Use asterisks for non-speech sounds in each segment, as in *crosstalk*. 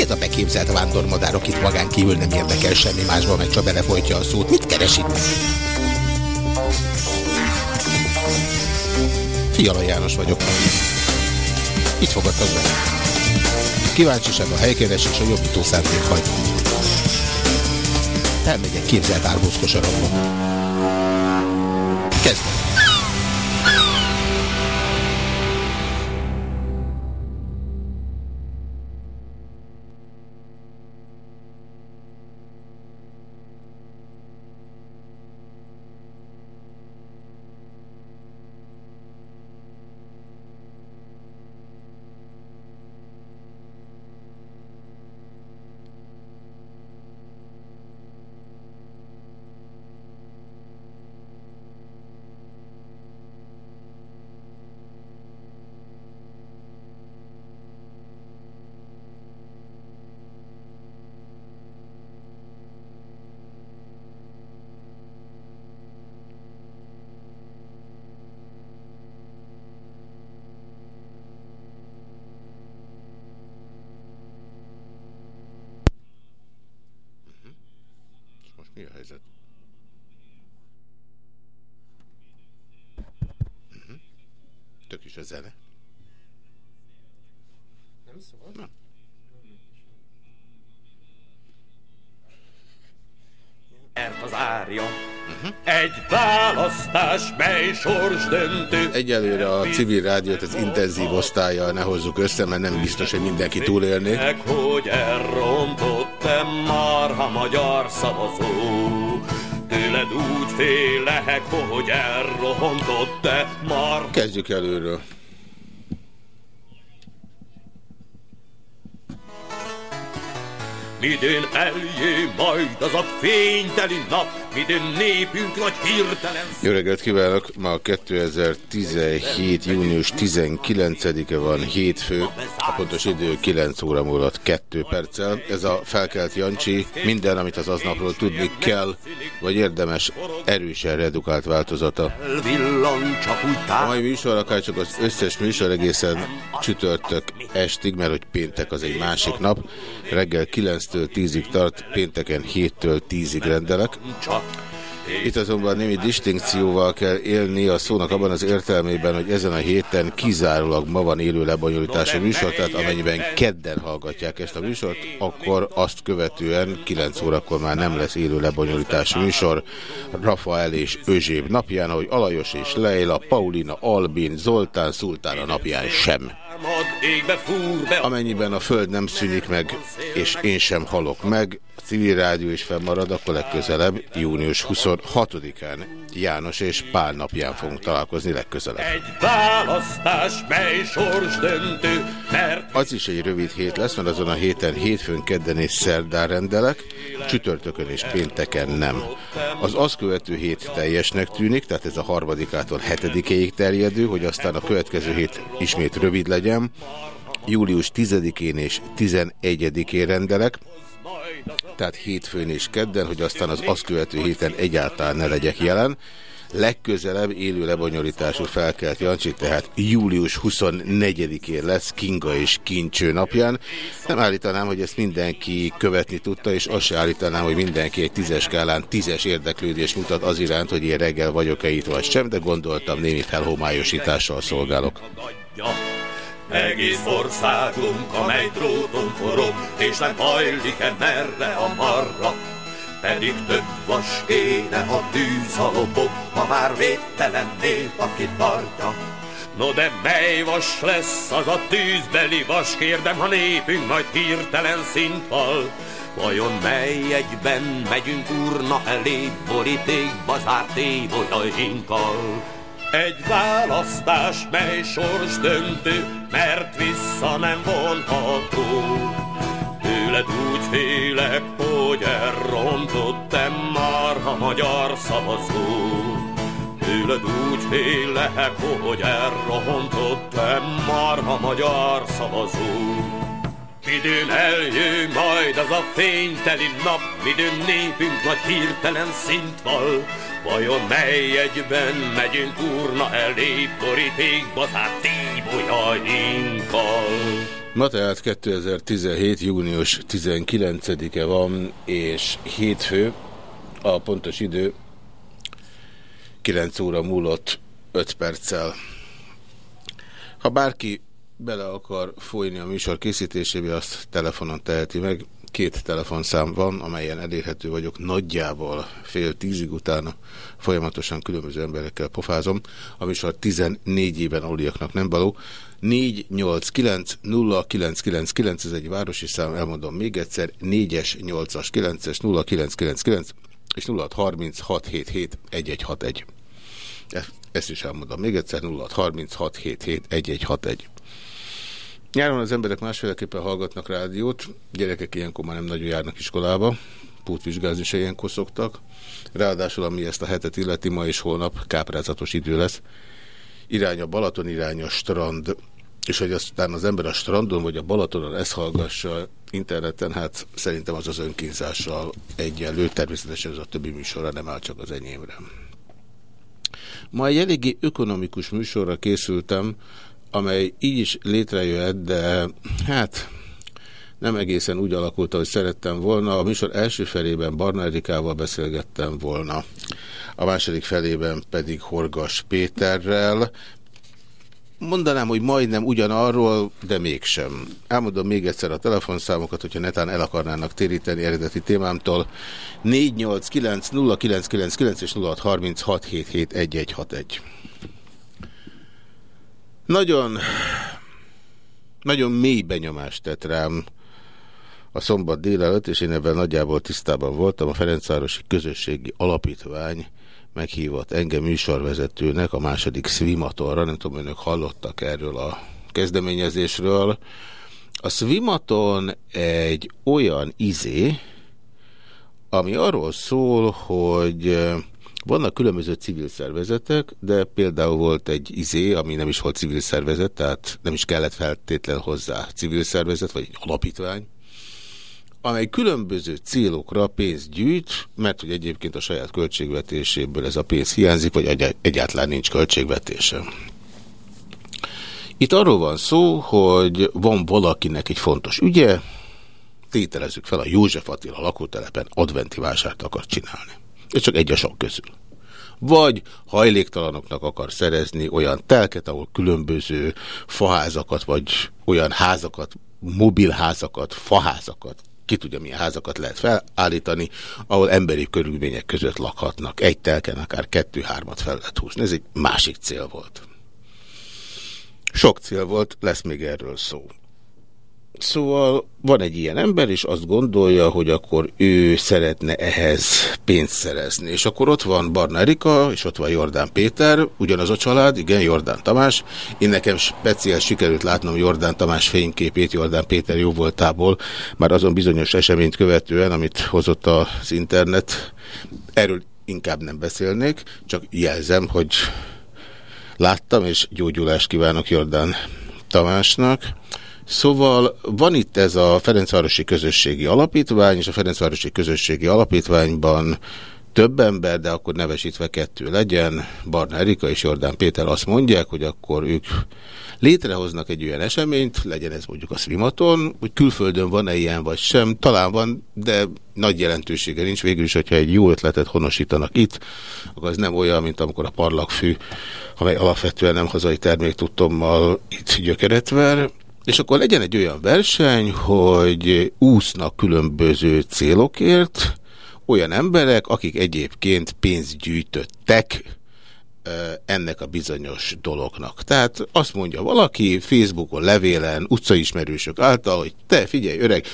Ez a beképzelt vándormadár, akit magán kívül nem érdekel semmi másban, meg csak belefolytja a szót? Mit keres itt? Fiala János vagyok. Itt fogadtak be. Kíváncsiság a helykeresés a jobbító szándék hagy. Elmegyek képzelt árbózkosarokba. Kezdem. Sors döntő. Egyelőre a civil rádiót az intenzív osztálya ne hozzuk össze, mert nem biztos, hogy mindenki túlélné. Meg, hogy elrontottam már a magyar szavazó. Tőled úgy félek, hogy elrontott-e már Kezdjük előről. Midőn eljé majd az a fényteli nap, midőn népünk nagy hirtelen Jó reggelt kívánok! Ma 2017. június 19-e van, hétfő, a pontos idő 9 óra múlott 2 perccel. Ez a felkelt Jancsi, minden, amit az aznapról tudni kell, vagy érdemes, erősen redukált változata. A mai műsor, akár csak az összes műsor egészen csütörtök estig, mert hogy péntek az egy másik nap, reggel 9-től 10-ig tart, pénteken 7-től 10-ig rendelek. Itt azonban némi distinkcióval kell élni a szónak abban az értelmében, hogy ezen a héten kizárólag ma van élő lebonyolítású műsor, tehát amennyiben kedden hallgatják ezt a műsort, akkor azt követően 9 órakor már nem lesz élő lebonyolítású műsor. Rafael és Özséb napján, ahogy Alajos és Leila, Paulina, Albin, Zoltán, Szultán a napján sem. Amennyiben a föld nem szűnik meg, és én sem halok meg, civil rádió is fennmarad, akkor legközelebb, június 26-án, János és Pál napján fogunk találkozni legközelebb. egy választás, mely sors döntő, mert Az is egy rövid hét lesz, mert azon a héten hétfőn, kedden és szerdán rendelek, csütörtökön és pénteken nem. Az azt követő hét teljesnek tűnik, tehát ez a harmadikától hetedikéig terjedő, hogy aztán a következő hét ismét rövid legyen. Július 10-én és 11-én rendelek, tehát hétfőn és kedden, hogy aztán az azt követő héten egyáltalán ne legyek jelen. Legközelebb élő lebonyolítású felkelt Jancsi, tehát július 24-én lesz Kinga és Kincső napján. Nem állítanám, hogy ezt mindenki követni tudta, és azt se állítanám, hogy mindenki egy tízes skálán tízes érdeklődés mutat az iránt, hogy én reggel vagyok-e itt vagy sem, de gondoltam némi felhomályosítással szolgálok. Egész országunk, amely dróton forog, és nem hajlik-e merre a marra. Pedig több vas kéne a tűz a lobog, ha már védtelen nép, aki tartja. No de mely vas lesz az a tűzbeli vas, kérdem, ha népünk majd hirtelen szintval. Vajon mely egyben megyünk urna elé, borítékba zárt évolyainkkal? Egy választás, mely sors döntő, mert vissza nem vonható. Tőled úgy félek, hogy elrontottam már a magyar szavazó. Tőled úgy félek, hogy elrontottam már a magyar szavazó. Midőn eljön majd az a fényteli nap, midőn népünk nagy hirtelen szintval. Vajon mely egyben megyünk urna elé, borítékba zárt tíbolyainkkal? Ma tehát 2017. június 19-e van, és hétfő, a pontos idő 9 óra múlott 5 perccel. Ha bárki bele akar folyni a műsor készítésébe, azt telefonon teheti meg. Két telefonszám van, amelyen elérhető vagyok nagyjából fél tízig utána. Folyamatosan különböző emberekkel pofázom. A műsor 14 éven aluliaknak nem való. 489 0999, ez egy városi szám, elmondom még egyszer, 4-es, 8-as, 9-es, 0999 és 0636771161. Ezt is elmondom még egyszer, 0636771161. Nyáron az emberek másféleképpen hallgatnak rádiót, gyerekek ilyenkor már nem nagyon járnak iskolába, pótvizsgázni se ilyenkor szoktak. Ráadásul, ami ezt a hetet illeti, ma és holnap káprázatos idő lesz. Irány a Balaton, irány a strand, és hogy aztán az ember a strandon vagy a Balatonon ezt hallgassa interneten, hát szerintem az az önkínzással egyenlő, természetesen ez a többi műsorra nem áll csak az enyémre. Ma egy eléggé ökonomikus műsorra készültem, amely így is létrejöhet, de hát nem egészen úgy alakult, ahogy szerettem volna. A műsor első felében Barna Erikával beszélgettem volna, a második felében pedig Horgas Péterrel. Mondanám, hogy majdnem ugyanarról, de mégsem. Elmondom még egyszer a telefonszámokat, hogyha netán el akarnának téríteni eredeti témámtól. 489 0999 és 0636771161. Nagyon, nagyon mély benyomást tett rám a szombat délelőtt, és én ebben nagyjából tisztában voltam. A Ferencvárosi Közösségi Alapítvány meghívott engem műsorvezetőnek a második Svimatorra, nem tudom, önök hallottak erről a kezdeményezésről. A Svimaton egy olyan izé, ami arról szól, hogy vannak különböző civil szervezetek, de például volt egy izé, ami nem is volt civil szervezet, tehát nem is kellett feltétlen hozzá civil szervezet, vagy egy alapítvány, amely különböző célokra pénzt gyűjt, mert hogy egyébként a saját költségvetéséből ez a pénz hiányzik, vagy egyáltalán nincs költségvetése. Itt arról van szó, hogy van valakinek egy fontos ügye, tételezzük fel a József Attila lakótelepen adventi vásárt akar csinálni. Ez csak egy a sok közül. Vagy hajléktalanoknak akar szerezni olyan telket, ahol különböző faházakat, vagy olyan házakat, mobilházakat, faházakat, ki tudja milyen házakat lehet felállítani, ahol emberi körülmények között lakhatnak. Egy telken akár kettő-hármat fel lehet húzni. Ez egy másik cél volt. Sok cél volt, lesz még erről szó. Szóval van egy ilyen ember, és azt gondolja, hogy akkor ő szeretne ehhez pénzt szerezni. És akkor ott van Barna Erika, és ott van Jordán Péter, ugyanaz a család, igen, Jordán Tamás. Én nekem speciál sikerült látnom Jordán Tamás fényképét Jordán Péter jó voltából, már azon bizonyos eseményt követően, amit hozott az internet. Erről inkább nem beszélnék, csak jelzem, hogy láttam, és gyógyulást kívánok Jordán Tamásnak. Szóval van itt ez a Ferencvárosi Közösségi Alapítvány, és a Ferencvárosi Közösségi Alapítványban több ember, de akkor nevesítve kettő legyen, Barna Erika és Jordán Péter azt mondják, hogy akkor ők létrehoznak egy olyan eseményt, legyen ez mondjuk a Svimaton, hogy külföldön van-e ilyen vagy sem, talán van, de nagy jelentősége nincs. Végül is, hogyha egy jó ötletet honosítanak itt, akkor ez nem olyan, mint amikor a parlagfű, amely alapvetően nem hazai termék tudtommal itt gyökeret ver, és akkor legyen egy olyan verseny, hogy úsznak különböző célokért olyan emberek, akik egyébként pénzt gyűjtöttek ennek a bizonyos dolognak. Tehát azt mondja valaki Facebookon, levélen, utcaismerősök által, hogy te figyelj öreg,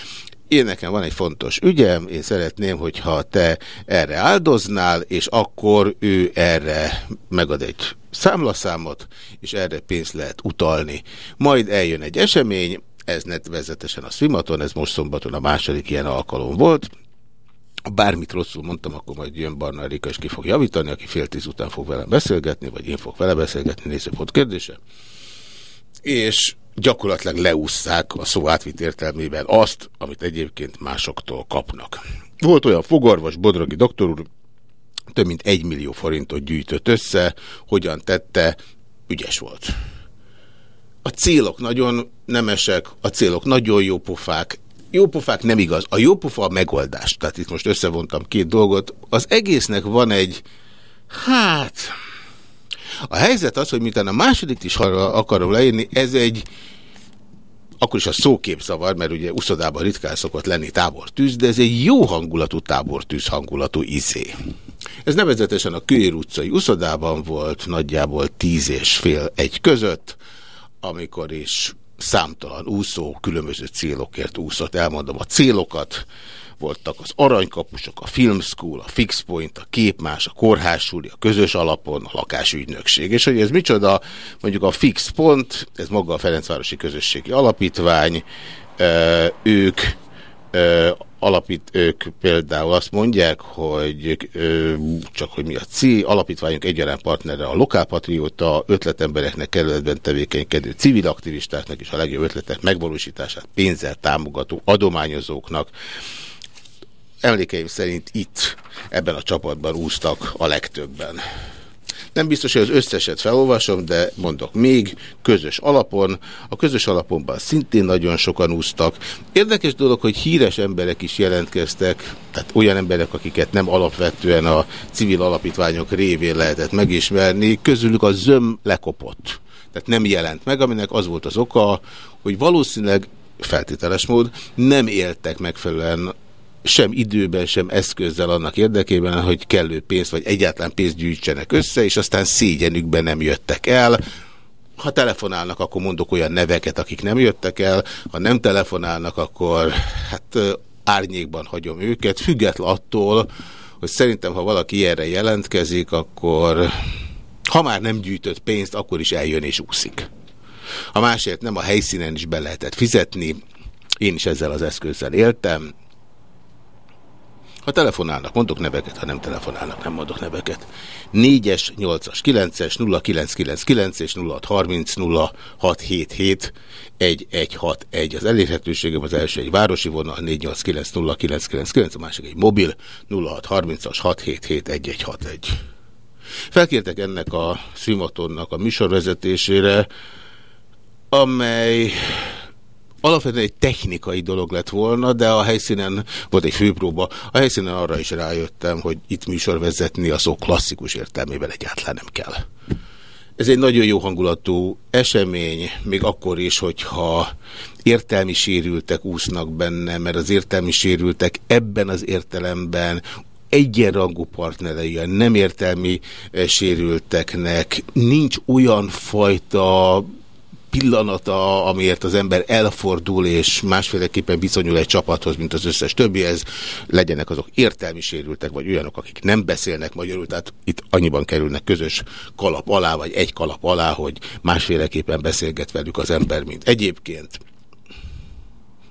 én nekem van egy fontos ügyem, én szeretném, hogyha te erre áldoznál, és akkor ő erre megad egy számlaszámot, és erre pénzt lehet utalni. Majd eljön egy esemény, ez nevezetesen a Swimaton, ez most szombaton a második ilyen alkalom volt, bármit rosszul mondtam, akkor majd jön Barna Erika, és ki fog javítani, aki fél tíz után fog velem beszélgetni, vagy én fog vele beszélgetni, nézőpont kérdése. És gyakorlatilag leússzák a szó átvitt értelmében azt, amit egyébként másoktól kapnak. Volt olyan fogarvas, Bodragi doktor úr, több mint egy millió forintot gyűjtött össze, hogyan tette, ügyes volt. A célok nagyon nemesek, a célok nagyon jó pofák, jó pofák nem igaz. A jó pofa a megoldás. Tehát itt most összevontam két dolgot. Az egésznek van egy, hát... A helyzet az, hogy miután a második is akarom leírni, ez egy akkor is a szókép zavar, mert ugye uszodában ritkán szokott lenni tábortűz, de ez egy jó hangulatú tábortűz hangulatú izé. Ez nevezetesen a Kőér utcai uszodában volt, nagyjából tíz és fél egy között, amikor is számtalan úszó különböző célokért úszott. Elmondom a célokat, voltak az aranykapusok, a Film School, a Fix Point, a Képmás, a Kórházsúli, a közös alapon, a lakásügynökség. És hogy ez micsoda, mondjuk a Fix Pont, ez maga a Ferencvárosi Közösségi Alapítvány, ők alapít, ők például azt mondják, hogy csak hogy mi a C, alapítványunk egyaránt partnere a lokálpatrióta, ötletembereknek kerületben tevékenykedő civil aktivistáknak és a legjobb ötletek megvalósítását pénzzel támogató adományozóknak emlékeim szerint itt, ebben a csapatban úsztak a legtöbben. Nem biztos, hogy az összeset felolvasom, de mondok még, közös alapon. A közös alaponban szintén nagyon sokan úsztak. Érdekes dolog, hogy híres emberek is jelentkeztek, tehát olyan emberek, akiket nem alapvetően a civil alapítványok révén lehetett megismerni, közülük a zöm lekopott. Tehát nem jelent meg, aminek az volt az oka, hogy valószínűleg feltételes mód nem éltek megfelelően sem időben, sem eszközzel annak érdekében, hogy kellő pénzt, vagy egyáltalán pénzt gyűjtsenek össze, és aztán szégyenükben nem jöttek el. Ha telefonálnak, akkor mondok olyan neveket, akik nem jöttek el. Ha nem telefonálnak, akkor hát árnyékban hagyom őket, független attól, hogy szerintem, ha valaki ilyenre jelentkezik, akkor ha már nem gyűjtött pénzt, akkor is eljön és úszik. Ha másért nem a helyszínen is be lehetett fizetni, én is ezzel az eszközzel éltem, ha telefonálnak, mondok neveket, ha nem telefonálnak, nem mondok neveket. 4-es, 8-as, 9-es, 0999 és 0630 0677 1161. Az elérhetőségem az első egy városi vonal 489 0999, a másik egy mobil 0630-as 677 1161. Felkértek ennek a szimatonnak a műsorvezetésére, amely alapvetően egy technikai dolog lett volna, de a helyszínen volt egy főpróba, a helyszínen arra is rájöttem, hogy itt műsor vezetni a szó klasszikus értelmében egyáltalán nem kell. Ez egy nagyon jó hangulatú esemény, még akkor is, hogyha értelmi sérültek úsznak benne, mert az értelmi sérültek ebben az értelemben egyenrangú partnerei a nem értelmi sérülteknek nincs olyan fajta pillanata, amiért az ember elfordul, és másféleképpen viszonyul egy csapathoz, mint az összes többihez, legyenek azok értelmi sérültek, vagy olyanok, akik nem beszélnek magyarul, tehát itt annyiban kerülnek közös kalap alá, vagy egy kalap alá, hogy másféleképpen beszélget velük az ember, mint egyébként.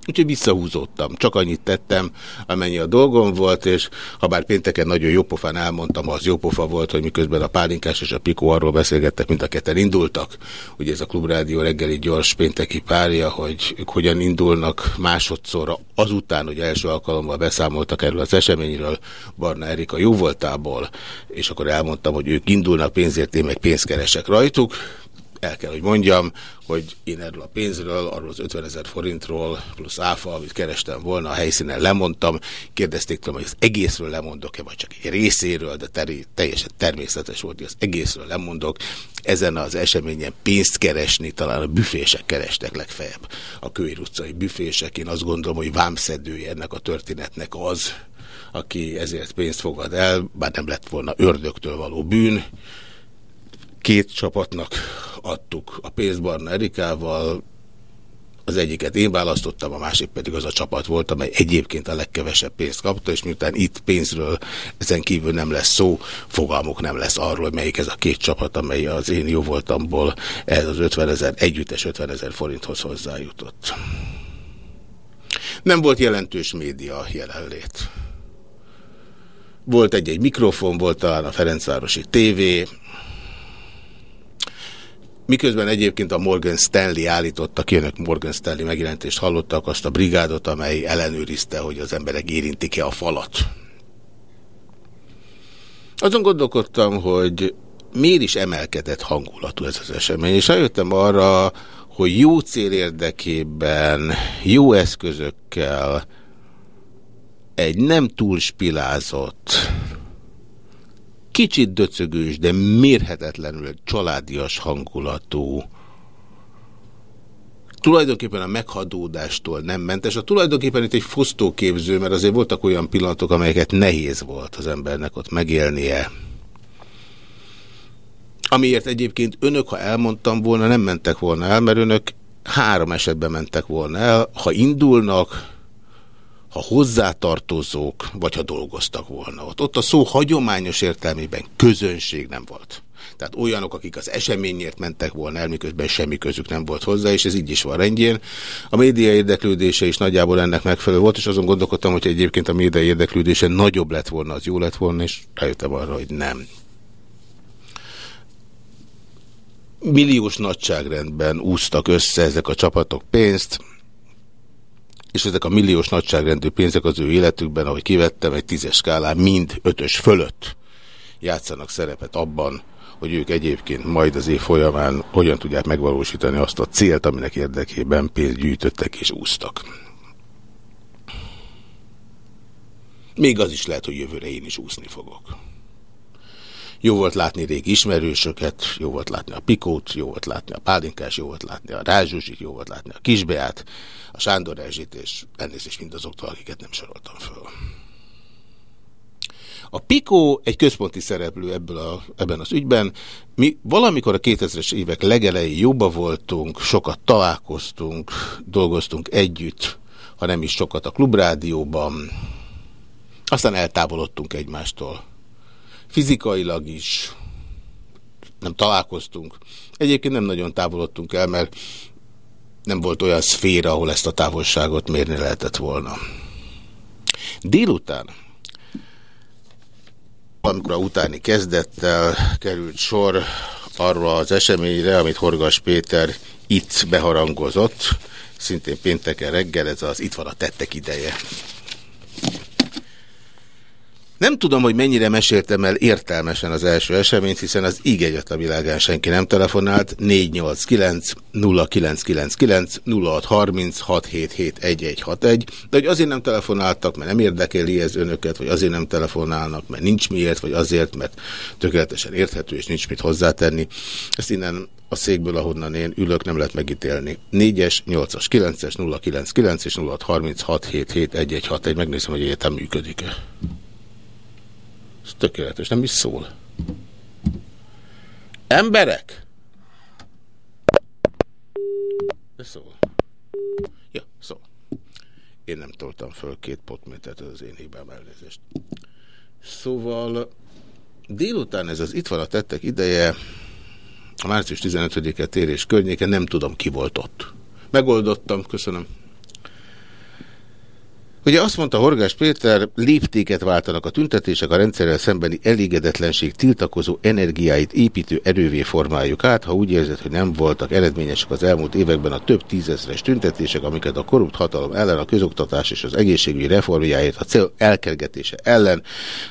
Úgyhogy visszahúzódtam. Csak annyit tettem, amennyi a dolgom volt, és ha bár pénteken nagyon jópofán elmondtam, az jópofa volt, hogy miközben a Pálinkás és a Pikó arról beszélgettek, mint a ketten indultak. Ugye ez a Klubrádió reggeli gyors pénteki párja, hogy ők hogyan indulnak másodszorra azután, hogy első alkalommal beszámoltak erről az eseményről, Barna Erika jó voltából, és akkor elmondtam, hogy ők indulnak pénzért, én meg pénzt keresek rajtuk el kell, hogy mondjam, hogy én erről a pénzről, arról az 50 ezer forintról, plusz áfa, amit kerestem volna, a helyszínen lemondtam. Kérdezték tőlem, hogy az egészről lemondok-e, vagy csak egy részéről, de ter teljesen természetes volt, hogy az egészről lemondok. Ezen az eseményen pénzt keresni, talán a büfések kerestek legfeljebb. A Kőér utcai büfések, én azt gondolom, hogy vámszedője ennek a történetnek az, aki ezért pénzt fogad el, bár nem lett volna ördögtől való bűn, két csapatnak adtuk a pénzt Barna Erikával, az egyiket én választottam, a másik pedig az a csapat volt, amely egyébként a legkevesebb pénzt kapta, és miután itt pénzről ezen kívül nem lesz szó, fogalmuk nem lesz arról, hogy melyik ez a két csapat, amely az én jó voltamból ez az 50 ezer, együttes 50 ezer forinthoz hozzájutott. Nem volt jelentős média jelenlét. Volt egy-egy mikrofon, volt talán a Ferencvárosi TV, Miközben egyébként a Morgan Stanley állította ki, önök Morgan Stanley megjelentést hallottak, azt a brigádot, amely ellenőrizte, hogy az emberek érintik-e a falat. Azon gondolkodtam, hogy miért is emelkedett hangulatú ez az esemény, és eljöttem arra, hogy jó cél érdekében, jó eszközökkel egy nem túl spilázott, kicsit döcögős, de mérhetetlenül családias hangulatú, tulajdonképpen a meghadódástól nem mentes. A tulajdonképpen itt egy fosztóképző, mert azért voltak olyan pillanatok, amelyeket nehéz volt az embernek ott megélnie. Amiért egyébként önök, ha elmondtam volna, nem mentek volna el, mert önök három esetben mentek volna el. Ha indulnak, ha hozzátartozók, vagy ha dolgoztak volna ott. Ott a szó hagyományos értelmében közönség nem volt. Tehát olyanok, akik az eseményért mentek volna el, miközben semmi közük nem volt hozzá, és ez így is van rendjén. A média érdeklődése is nagyjából ennek megfelelő volt, és azon gondolkodtam, hogy egyébként a média érdeklődése nagyobb lett volna, az jó lett volna, és rájöttem arra, hogy nem. Milliós nagyságrendben úsztak össze ezek a csapatok pénzt, és ezek a milliós nagyságrendű pénzek az ő életükben, ahogy kivettem, egy tízes skálán mind ötös fölött játszanak szerepet abban, hogy ők egyébként majd az év folyamán hogyan tudják megvalósítani azt a célt, aminek érdekében pénzt gyűjtöttek és úsztak. Még az is lehet, hogy jövőre én is úszni fogok. Jó volt látni régi ismerősöket, jó volt látni a Pikót, jó volt látni a Pálinkás, jó volt látni a Rázsuzsit, jó volt látni a Kisbeát, a Sándor Erzsit, és elnézést mindazoktól, akiket nem soroltam föl. A Pico egy központi szereplő ebből a, ebben az ügyben. Mi valamikor a 2000-es évek legelején jobban voltunk, sokat találkoztunk, dolgoztunk együtt, ha nem is sokat a klubrádióban. Aztán eltávolodtunk egymástól. Fizikailag is nem találkoztunk. Egyébként nem nagyon távolodtunk el, mert nem volt olyan szféra, ahol ezt a távolságot mérni lehetett volna. Délután amikor a utáni kezdettel került sor arra az eseményre, amit Horgas Péter itt beharangozott, szintén pénteken reggel, ez az itt van a tettek ideje. Nem tudom, hogy mennyire meséltem el értelmesen az első eseményt, hiszen az íg egyet a világán senki nem telefonált. 489 0999 0630 677 de hogy azért nem telefonáltak, mert nem érdekeli ez önöket, vagy azért nem telefonálnak, mert nincs miért, vagy azért, mert tökéletesen érthető, és nincs mit hozzátenni. Ezt innen a székből, ahonnan én ülök, nem lehet megítélni. 4-es, 8-as, 9-es, 099 és 0636 771 Megnézem, hogy egyetem működik-e. Ez tökéletes, nem is szól. Emberek? De szól. Ja, szól. Én nem toltam föl két potmétert, az én hibám elnézést. Szóval délután ez az itt van a tettek ideje, a március 15-e térés környéke, nem tudom ki volt ott. Megoldottam, köszönöm. Ugye azt mondta Horgás Péter, léptéket váltanak a tüntetések, a rendszerrel szembeni elégedetlenség tiltakozó energiáit építő erővé formáljuk át, ha úgy érzed, hogy nem voltak eredményesek az elmúlt években a több tízezres tüntetések, amiket a korrupt hatalom ellen, a közoktatás és az egészségügyi reformjáért, a cél elkergetése ellen,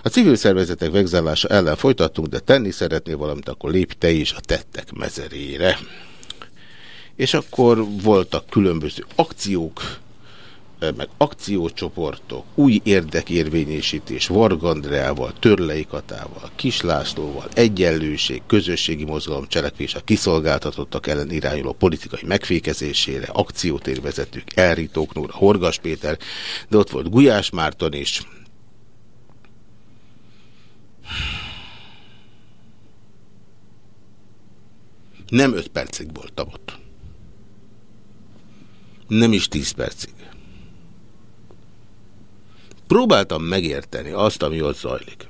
a civil szervezetek vegzálása ellen folytattunk, de tenni szeretnél valamit, akkor lépj te is a tettek mezerére. És akkor voltak különböző akciók, meg akciócsoportok, új érdekérvényesítés Vargandreával, Törlei Katával, Kislászlóval, egyenlőség, közösségi mozgalom cselekvés a kiszolgáltatottak ellen irányuló politikai megfékezésére, akciótérvezetők, Elritók Nóra, Horgas Péter, de ott volt Gulyás Márton is. Nem öt percig voltam ott. Nem is tíz percig. Próbáltam megérteni azt, ami ott zajlik.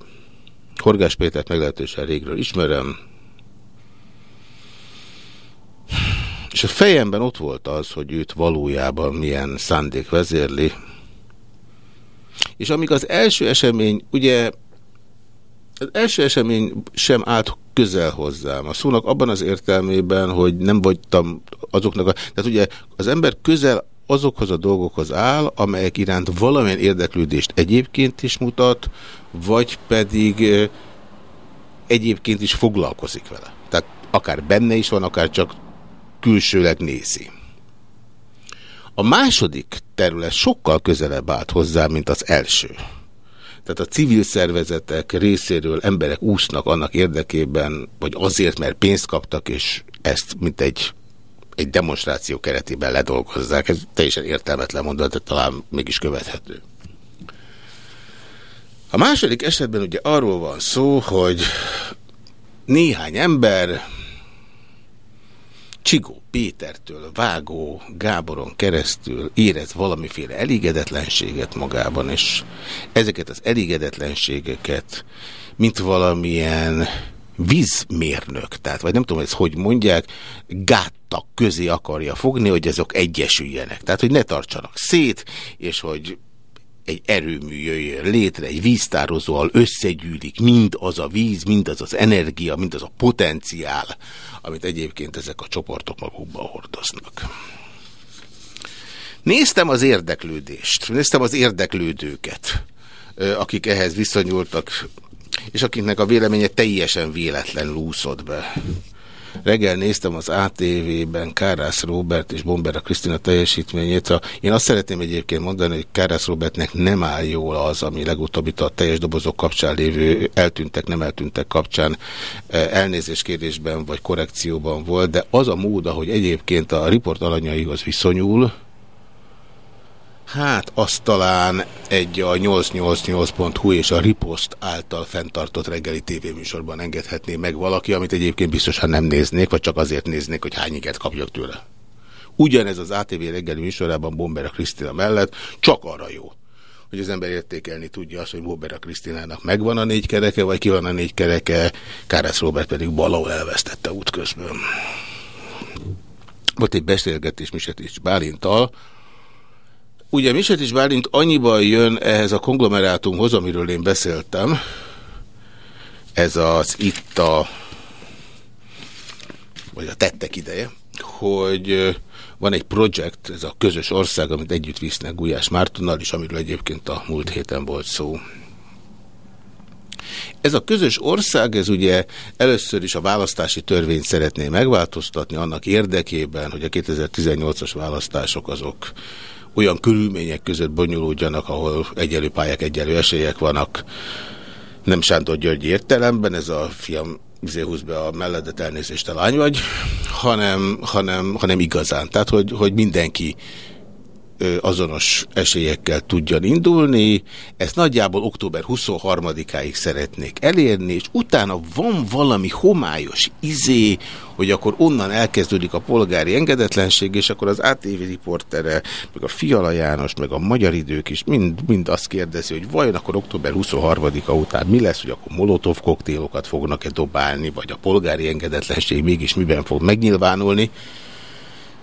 Horgás Pétert meglehetősen régről ismerem, és a fejemben ott volt az, hogy őt valójában milyen szándék vezérli. És amíg az első esemény, ugye az első esemény sem állt közel hozzám. A szónak abban az értelmében, hogy nem voltam azoknak a... Tehát ugye az ember közel azokhoz a dolgokhoz áll, amelyek iránt valamilyen érdeklődést egyébként is mutat, vagy pedig egyébként is foglalkozik vele. Tehát akár benne is van, akár csak külsőleg nézi. A második terület sokkal közelebb állt hozzá, mint az első. Tehát a civil szervezetek részéről emberek úsznak annak érdekében, vagy azért, mert pénzt kaptak, és ezt mint egy, egy demonstráció keretében ledolgozzák. Ez teljesen értelmetlen mondat, de talán mégis követhető. A második esetben ugye arról van szó, hogy néhány ember Csigó Pétertől, Vágó Gáboron keresztül érez valamiféle elégedetlenséget magában, és ezeket az elégedetlenségeket, mint valamilyen vízmérnök, tehát vagy nem tudom, ezt hogy mondják, gáttak közé akarja fogni, hogy azok egyesüljenek. Tehát, hogy ne tartsanak szét, és hogy egy erőmű jöjjön létre, egy víztározóval összegyűlik mind az a víz, mind az az energia, mind az a potenciál, amit egyébként ezek a csoportok magukban hordoznak. Néztem az érdeklődést, néztem az érdeklődőket, akik ehhez viszonyultak, és akiknek a véleménye teljesen véletlen úszott be. Reggel néztem az ATV-ben Kárász Robert és Bombera Krisztina teljesítményét. Én azt szeretném egyébként mondani, hogy Kárász Robertnek nem áll jól az, ami legutóbb itt a teljes dobozok kapcsán lévő eltűntek, nem eltűntek kapcsán eh, elnézéskérésben vagy korrekcióban volt, de az a mód, ahogy egyébként a riport alanyaihoz viszonyul, Hát azt talán egy a 888.hu és a Ripost által fenntartott reggeli tévéműsorban engedhetné meg valaki, amit egyébként biztosan nem néznék, vagy csak azért néznék, hogy hány iget kapjak tőle. Ugyanez az ATV reggeli műsorában Bombera Krisztina mellett csak arra jó, hogy az ember értékelni tudja azt, hogy Bombera Krisztinának megvan a négy kereke, vagy ki van a négy kereke, Kárász Robert pedig valahol elvesztette útközben. Volt egy beszélgetés Misetis Bálintal, Ugye Miset is Bálint annyiban jön ehhez a konglomerátumhoz, amiről én beszéltem, ez az itt a, vagy a tettek ideje, hogy van egy projekt, ez a közös ország, amit együtt visznek Gulyás Mártonnal is, amiről egyébként a múlt héten volt szó. Ez a közös ország, ez ugye először is a választási törvényt szeretné megváltoztatni annak érdekében, hogy a 2018-as választások azok olyan körülmények között bonyolódjanak, ahol egyelő pályák, egyelő esélyek vannak. Nem Sándor György értelemben, ez a fiam izé húz be a melledet elnézést, a lány vagy, hanem, hanem, hanem igazán. Tehát, hogy, hogy mindenki azonos esélyekkel tudjon indulni. Ezt nagyjából október 23-áig szeretnék elérni, és utána van valami homályos izé, hogy akkor onnan elkezdődik a polgári engedetlenség, és akkor az ATV riportere, meg a Fiala János, meg a Magyar Idők is mind, mind azt kérdezi, hogy vajon akkor október 23-a után mi lesz, hogy akkor molotov koktélokat fognak-e dobálni, vagy a polgári engedetlenség mégis miben fog megnyilvánulni.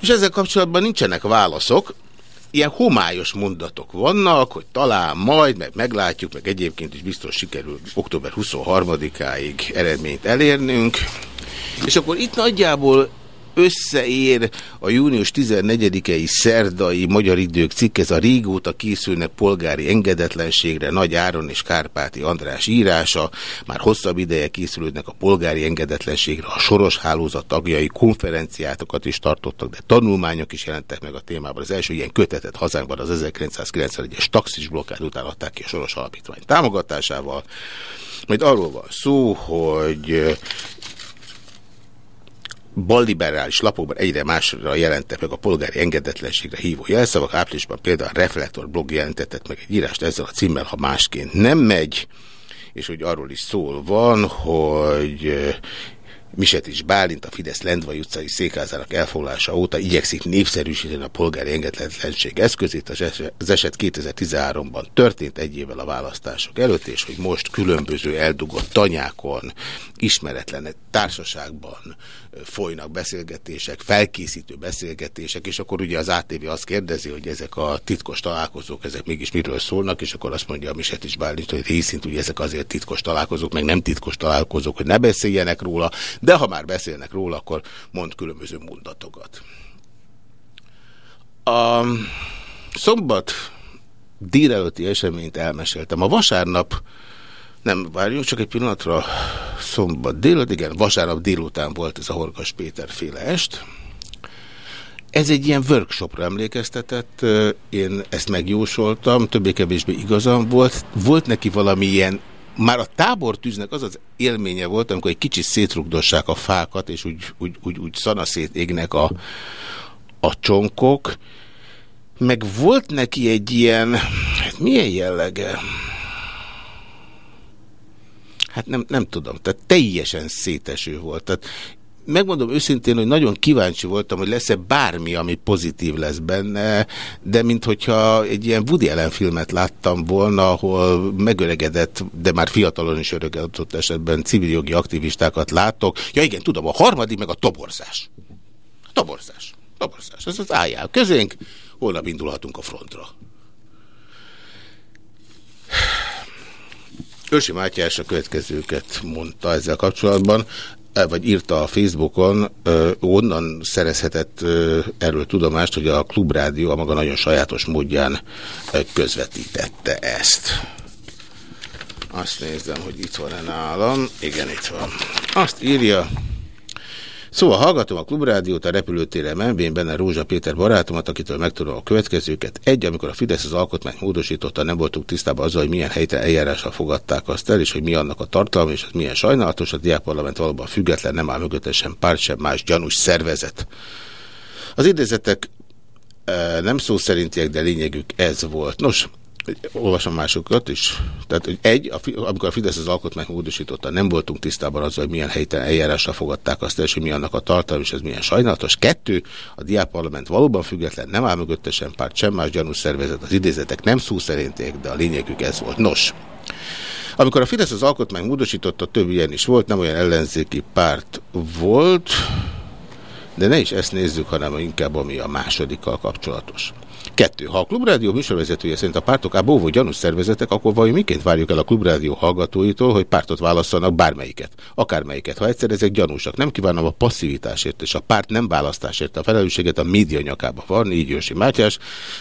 És ezzel kapcsolatban nincsenek válaszok, ilyen homályos mondatok vannak, hogy talán majd, meg meglátjuk, meg egyébként is biztos sikerül október 23-áig eredményt elérnünk. És akkor itt nagyjából összeér a június 14-i szerdai Magyar Idők cikk, ez a régóta készülnek polgári engedetlenségre Nagy Áron és Kárpáti András írása, már hosszabb ideje készülődnek a polgári engedetlenségre, a soros hálózat tagjai konferenciátokat is tartottak, de tanulmányok is jelentek meg a témában. Az első ilyen kötetet hazánkban az 1991-es taxis blokkád után adták ki a soros alapítvány támogatásával. Majd arról van szó, hogy balliberális lapokban egyre másra jelentek meg a polgári engedetlenségre hívó jelszavak. Áprilisban például a Reflektor blog jelentetett meg egy írást ezzel a címmel, ha másként nem megy, és hogy arról is szól van, hogy Misetics Bálint a Fidesz Lendvai utcai székházának elfoglalása óta igyekszik népszerűsíteni a polgári engedetlenség eszközét. Az eset 2013-ban történt egy évvel a választások előtt, és hogy most különböző eldugott tanyákon, ismeretlen társaságban folynak beszélgetések, felkészítő beszélgetések, és akkor ugye az ATV azt kérdezi, hogy ezek a titkos találkozók, ezek mégis miről szólnak, és akkor azt mondja a Misetics Bálint, hogy részint ugye ezek azért titkos találkozók, meg nem titkos találkozók, hogy ne beszéljenek róla, de ha már beszélnek róla, akkor mond különböző mondatokat. A szombat délelőtti eseményt elmeséltem. A vasárnap, nem, várjunk csak egy pillanatra, szombat délután, igen, vasárnap délután volt ez a Horgas Péter féle est, Ez egy ilyen workshopra emlékeztetett, én ezt megjósoltam, többé-kevésbé igazam volt. Volt neki valami ilyen már a tábortűznek az az élménye volt, amikor egy kicsit szétrugdossák a fákat, és úgy, úgy, úgy, úgy szanaszét égnek a, a csonkok, meg volt neki egy ilyen, hát milyen jellege? Hát nem, nem tudom, tehát teljesen széteső volt. Tehát megmondom őszintén, hogy nagyon kíváncsi voltam, hogy lesz-e bármi, ami pozitív lesz benne, de minthogyha egy ilyen Woody Allen filmet láttam volna, ahol megöregedett, de már fiatalon is öregedett esetben civil jogi aktivistákat látok. Ja igen, tudom, a harmadik meg a toborzás. A toborzás. Toborzás. Ez az álljál közénk, holnap indulhatunk a frontra. Ősi Mátyás a következőket mondta ezzel kapcsolatban. E, vagy írta a Facebookon, onnan szerezhetett erről tudomást, hogy a Klubrádió a maga nagyon sajátos módján közvetítette ezt. Azt nézem, hogy itt van-e nálam. Igen, itt van. Azt írja... Szóval hallgatom a klubrádiót a repülőtéren menvén benne Rózsa Péter barátomat, akitől megtudom a következőket. Egy, amikor a Fidesz az alkotmányt módosította, nem voltunk tisztában azzal, hogy milyen helyte eljárással fogadták azt el, és hogy mi annak a tartalma, és az milyen sajnálatos. A diákparlament valóban független, nem áll mögötte sem párt, sem más gyanús szervezet. Az idézetek eh, nem szó szerintiek, de lényegük ez volt. Nos, olvasom másokat is. Tehát hogy egy, a, amikor a Fidesz az alkotmány módosította, nem voltunk tisztában azzal, hogy milyen helytelen eljárásra fogadták azt és hogy mi annak a tartalma, és ez milyen sajnálatos. Kettő, a diákparlament valóban független, nem áll mögötte sem párt, sem más gyanús szervezet. Az idézetek nem szó szerinték, de a lényegük ez volt. Nos, amikor a Fidesz az alkotmány módosította, több ilyen is volt, nem olyan ellenzéki párt volt, de ne is ezt nézzük, hanem inkább ami a másodikkal kapcsolatos. Kettő. Ha a Klubrádió műsorvezetője szerint a pártok ábóvó gyanús szervezetek, akkor vajon miként várjuk el a Klubrádió hallgatóitól, hogy pártot válasszanak bármelyiket? Akármelyiket. Ha egyszer ezek gyanúsak, nem kívánom a passzivitásért, és a párt nem választásért a felelősséget a média nyakába van, így Ősi Mátyás,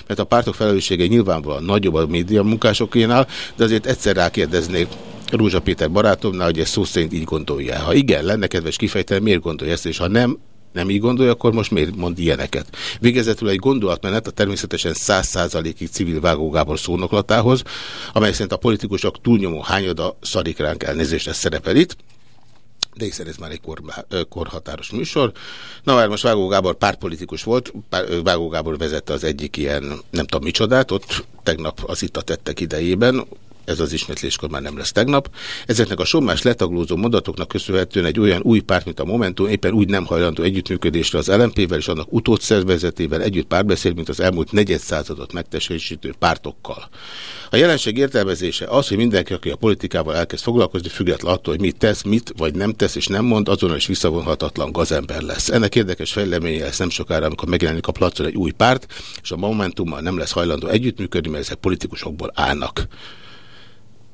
mert a pártok felelőssége nyilvánvalóan nagyobb a média munkásokénál, de azért egyszer rákérdeznék Rózsa Péter barátomnál, hogy ezt szó szerint így gondolja. Ha igen, lenne kedves kifejteni, miért gondolja ezt, és ha nem, nem így gondolja, akkor most miért mond ilyeneket? Végezetül egy gondolatmenet a természetesen 100%-ig civil Vágó Gábor szónoklatához, amely szerint a politikusok túlnyomó hányada szarik ránk elnézést, ez szerepel itt de hiszen ez már egy kor, korhatáros műsor. Na már most Vágó Gábor pártpolitikus volt, Vágó Gábor vezette az egyik ilyen, nem tudom micsodát, ott tegnap az itt a tettek idejében, ez az ismétléskor már nem lesz tegnap. Ezeknek a sommás letaglózó mondatoknak köszönhetően egy olyan új párt, mint a Momentum, éppen úgy nem hajlandó együttműködésre az LMP-vel és annak utódszervezetével együtt párbeszél, mint az elmúlt negyed századot megtestesítő pártokkal. A jelenség értelmezése az, hogy mindenki, aki a politikával elkezd foglalkozni, független attól, hogy mit tesz, mit vagy nem tesz és nem mond, azonnal is visszavonhatatlan gazember lesz. Ennek érdekes fejleménye lesz nem sokára, amikor megjelenik a placon egy új párt, és a Momentummal nem lesz hajlandó együttműködni, mert ezek politikusokból állnak.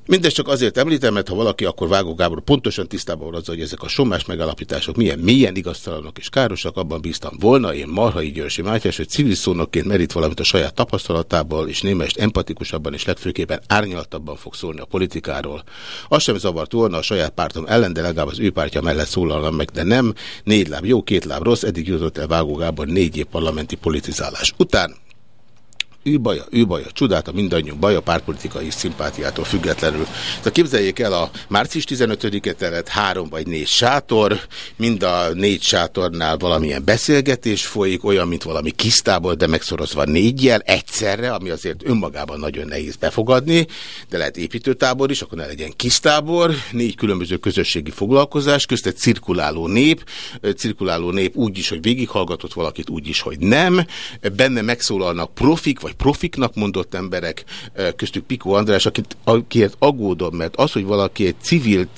Mindezt csak azért említem, mert ha valaki, akkor Vágó Gábor pontosan tisztában van azzal, hogy ezek a sommás megállapítások milyen mélyen igaztalanok és károsak, abban bíztam volna, én Marhai Györgyi Mátyás, hogy civil szónokként merít valamit a saját tapasztalatából, és némest empatikusabban és legfőképpen árnyaltabban fog szólni a politikáról. Az sem zavart volna a saját pártom ellen, de legalább az ő pártja mellett szólalna meg, de nem. Négy láb jó, két láb rossz, eddig jutott el Vágó Gábor négy év parlamenti politizálás után ő baja, ő baja, csodálta mindannyiunk baja pártpolitikai szimpátiától függetlenül. Tehát képzeljék el a március 15-e telet három vagy négy sátor, mind a négy sátornál valamilyen beszélgetés folyik, olyan, mint valami kisztából, de megszorozva négyjel egyszerre, ami azért önmagában nagyon nehéz befogadni, de lehet építőtábor is, akkor ne legyen kisztábor, négy különböző közösségi foglalkozás, közt egy cirkuláló nép, cirkuláló nép úgy is, hogy végighallgatott valakit, úgy is, hogy nem, benne megszólalnak profik, vagy profiknak mondott emberek, köztük Piko András, akit, akiért aggódom, mert az, hogy valaki egy civil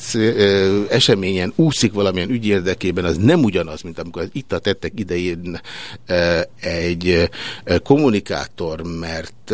eseményen úszik valamilyen ügy érdekében, az nem ugyanaz, mint amikor itt a tettek idején egy kommunikátor, mert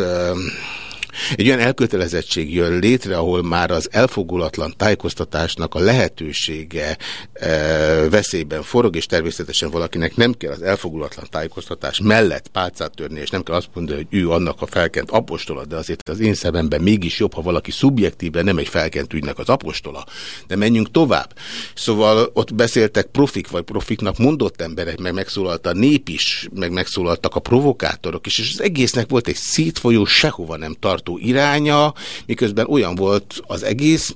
Egy olyan elkötelezettség jön létre, ahol már az elfogulatlan tájékoztatásnak a lehetősége e, veszélyben forog, és természetesen valakinek nem kell az elfogulatlan tájékoztatás mellett pálcát törni, és nem kell azt mondani, hogy ő annak a felkent apostola, de azért az én szememben mégis jobb, ha valaki szubjektíven nem egy felkent ügynek az apostola. De menjünk tovább. Szóval ott beszéltek profik vagy profiknak mondott emberek, meg megszólalt a nép is, meg megszólaltak a provokátorok is, és az egésznek volt egy szétfolyó, sehova nem tartó iránya, miközben olyan volt az egész,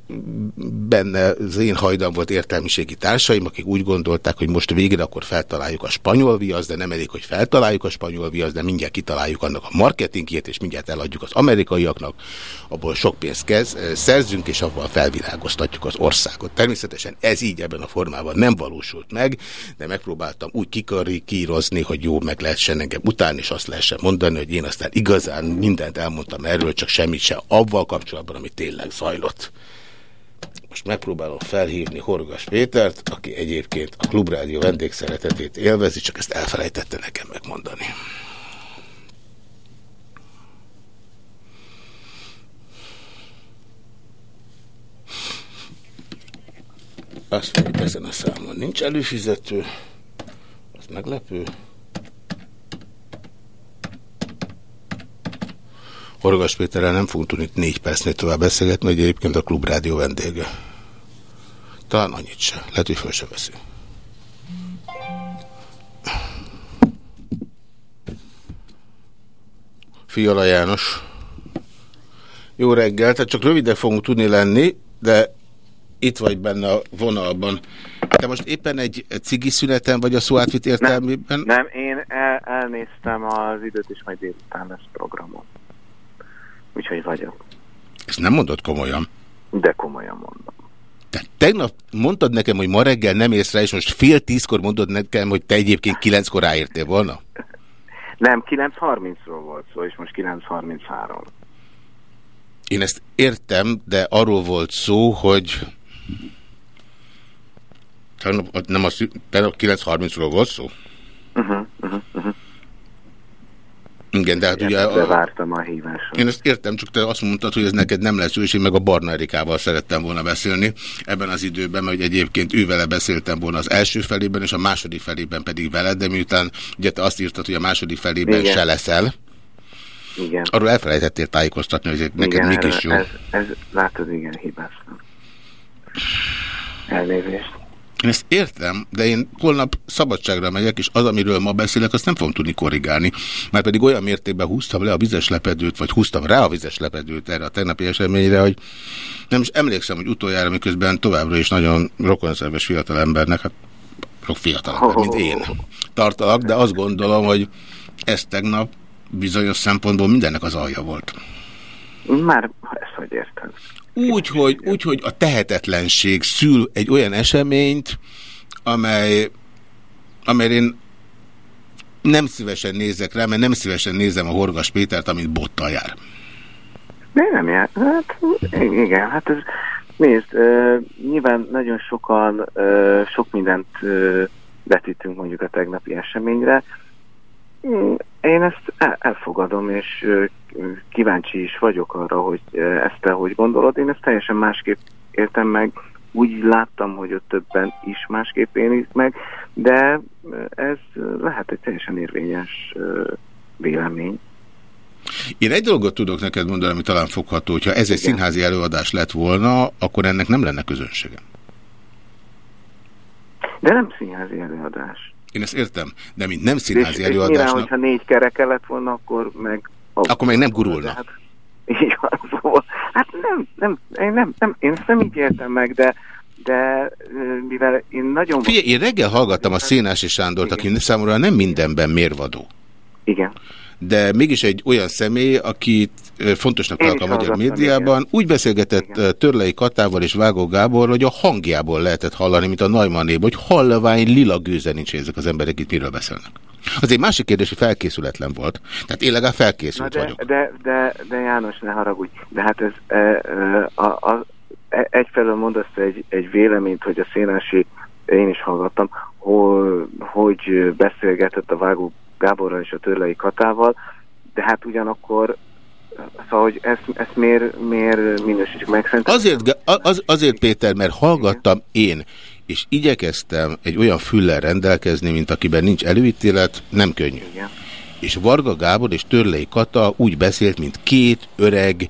benne az én hajdan volt értelmiségi társaim, akik úgy gondolták, hogy most végre akkor feltaláljuk a spanyol viasz, de nem elég, hogy feltaláljuk a spanyol viasz, de mindjárt kitaláljuk annak a marketingjét, és mindjárt eladjuk az amerikaiaknak, abból sok pénzt kez, szerzünk, és avval felvilágoztatjuk az országot. Természetesen ez így ebben a formában nem valósult meg, de megpróbáltam úgy kikarikírozni, hogy jó, meg lehessen engem után, és azt lehessen mondani, hogy én aztán igazán mindent elmondtam erről, csak semmit se avval kapcsolatban, ami tényleg zajlott. Most megpróbálom felhívni Horgas Pétert, aki egyébként a Klubrádió vendégszeretetét élvezi, csak ezt elfelejtette nekem megmondani. Azt mondjuk ezen a számon nincs előfizető, az meglepő. Horgas Péterrel nem fogunk tudni négy percnél tovább beszélgetni, hogy egyébként a klubrádió vendége. Talán annyit se. Lehet, hogy föl se veszi. Fiala János. Jó reggel, tehát csak rövidek fogunk tudni lenni, de itt vagy benne a vonalban. Te most éppen egy cigi szüneten vagy a szó átvit értelmében? Nem, nem én el, elnéztem az időt, és majd délután lesz programom. Úgyhogy vagyok. Ezt nem mondod komolyan? De komolyan mondom. Te tegnap mondtad nekem, hogy ma reggel nem érsz rá, és most fél tízkor mondod nekem, hogy te egyébként kilenckor ráértél volna? Nem, 9.30-ról volt szó, és most 9.33. Én ezt értem, de arról volt szó, hogy nem az, 9.30-ról volt szó? Uh -huh, uh -huh. Igen, de hát ugye... A... vártam a híváson. Én ezt értem, csak te azt mondtad, hogy ez neked nem lesz ő, és én meg a Barna Erikával szerettem volna beszélni ebben az időben, mert egyébként ő vele beszéltem volna az első felében, és a második felében pedig veled, de miután ugye te azt írtad, hogy a második felében Igen. se leszel. Igen. Arról elfelejtettél tájékoztatni, hogy neked mégis jó. Ez, ez, látod, igen, hibáztam. Elnézést. Én ezt értem, de én holnap szabadságra megyek, és az, amiről ma beszélek, azt nem fogom tudni korrigálni. Már pedig olyan mértékben húztam le a vizes lepedőt, vagy húztam rá a vizes lepedőt erre a tegnapi eseményre, hogy nem is emlékszem, hogy utoljára, miközben továbbra is nagyon rokonszerves fiatalembernek, hát fiatalabb, mint én tartalak, de azt gondolom, hogy ez tegnap bizonyos szempontból mindennek az alja volt. Már ezt hogy értem. Úgy hogy, úgy, hogy a tehetetlenség szül egy olyan eseményt, amely, amely én nem szívesen nézek rá, mert nem szívesen nézem a Horgas Pétert, amit bottal jár. De nem jár. Hát, igen, hát ez, nézd, uh, nyilván nagyon sokan sok mindent uh, vetítünk mondjuk a tegnapi eseményre, én ezt elfogadom, és kíváncsi is vagyok arra, hogy ezt te hogy gondolod. Én ezt teljesen másképp értem meg, úgy láttam, hogy ott többen is másképp élik meg, de ez lehet egy teljesen érvényes vélemény. Én egy dolgot tudok neked mondani, ami talán fogható, hogyha ez egy Igen. színházi előadás lett volna, akkor ennek nem lenne közönsége. De nem színházi előadás. Én ezt értem, de mint nem színházi és, előadásnak... És nyilván, hogyha négy kereke lett volna, akkor meg... Akkor meg nem gurulna. Hát, így van, *laughs* szóval, hát nem, nem, én nem, nem, én ezt nem így értem meg, de de mivel én nagyon... Figyelj, én reggel hallgattam a Szénási Sándort, aki számomra nem mindenben mérvadó. Igen de mégis egy olyan személy, akit fontosnak találok a magyar médiában, úgy beszélgetett igen. Törlei Katával és Vágó Gábor, hogy a hangjából lehetett hallani, mint a Najmanébb, hogy hallovány lila gőze nincs ezek az emberek itt miről beszélnek. Az egy másik kérdés, hogy felkészületlen volt. Tehát én legalább felkészült de, vagyok. De, de, de János, ne haragudj. De hát ez e, e, a, a, e, egyfelől mondasz egy, egy véleményt, hogy a szénási, én is hallgattam, hogy, hogy beszélgetett a Vágó Gáborral és a Törlei Katával, de hát ugyanakkor Szóval, hogy ezt, ezt miért, miért minősítjük meg? Szerintem... Azért, az, azért, Péter, mert hallgattam én, és igyekeztem egy olyan füllel rendelkezni, mint akiben nincs előítélet, nem könnyű. Igen. És Varga Gábor és Törlei Kata úgy beszélt, mint két öreg,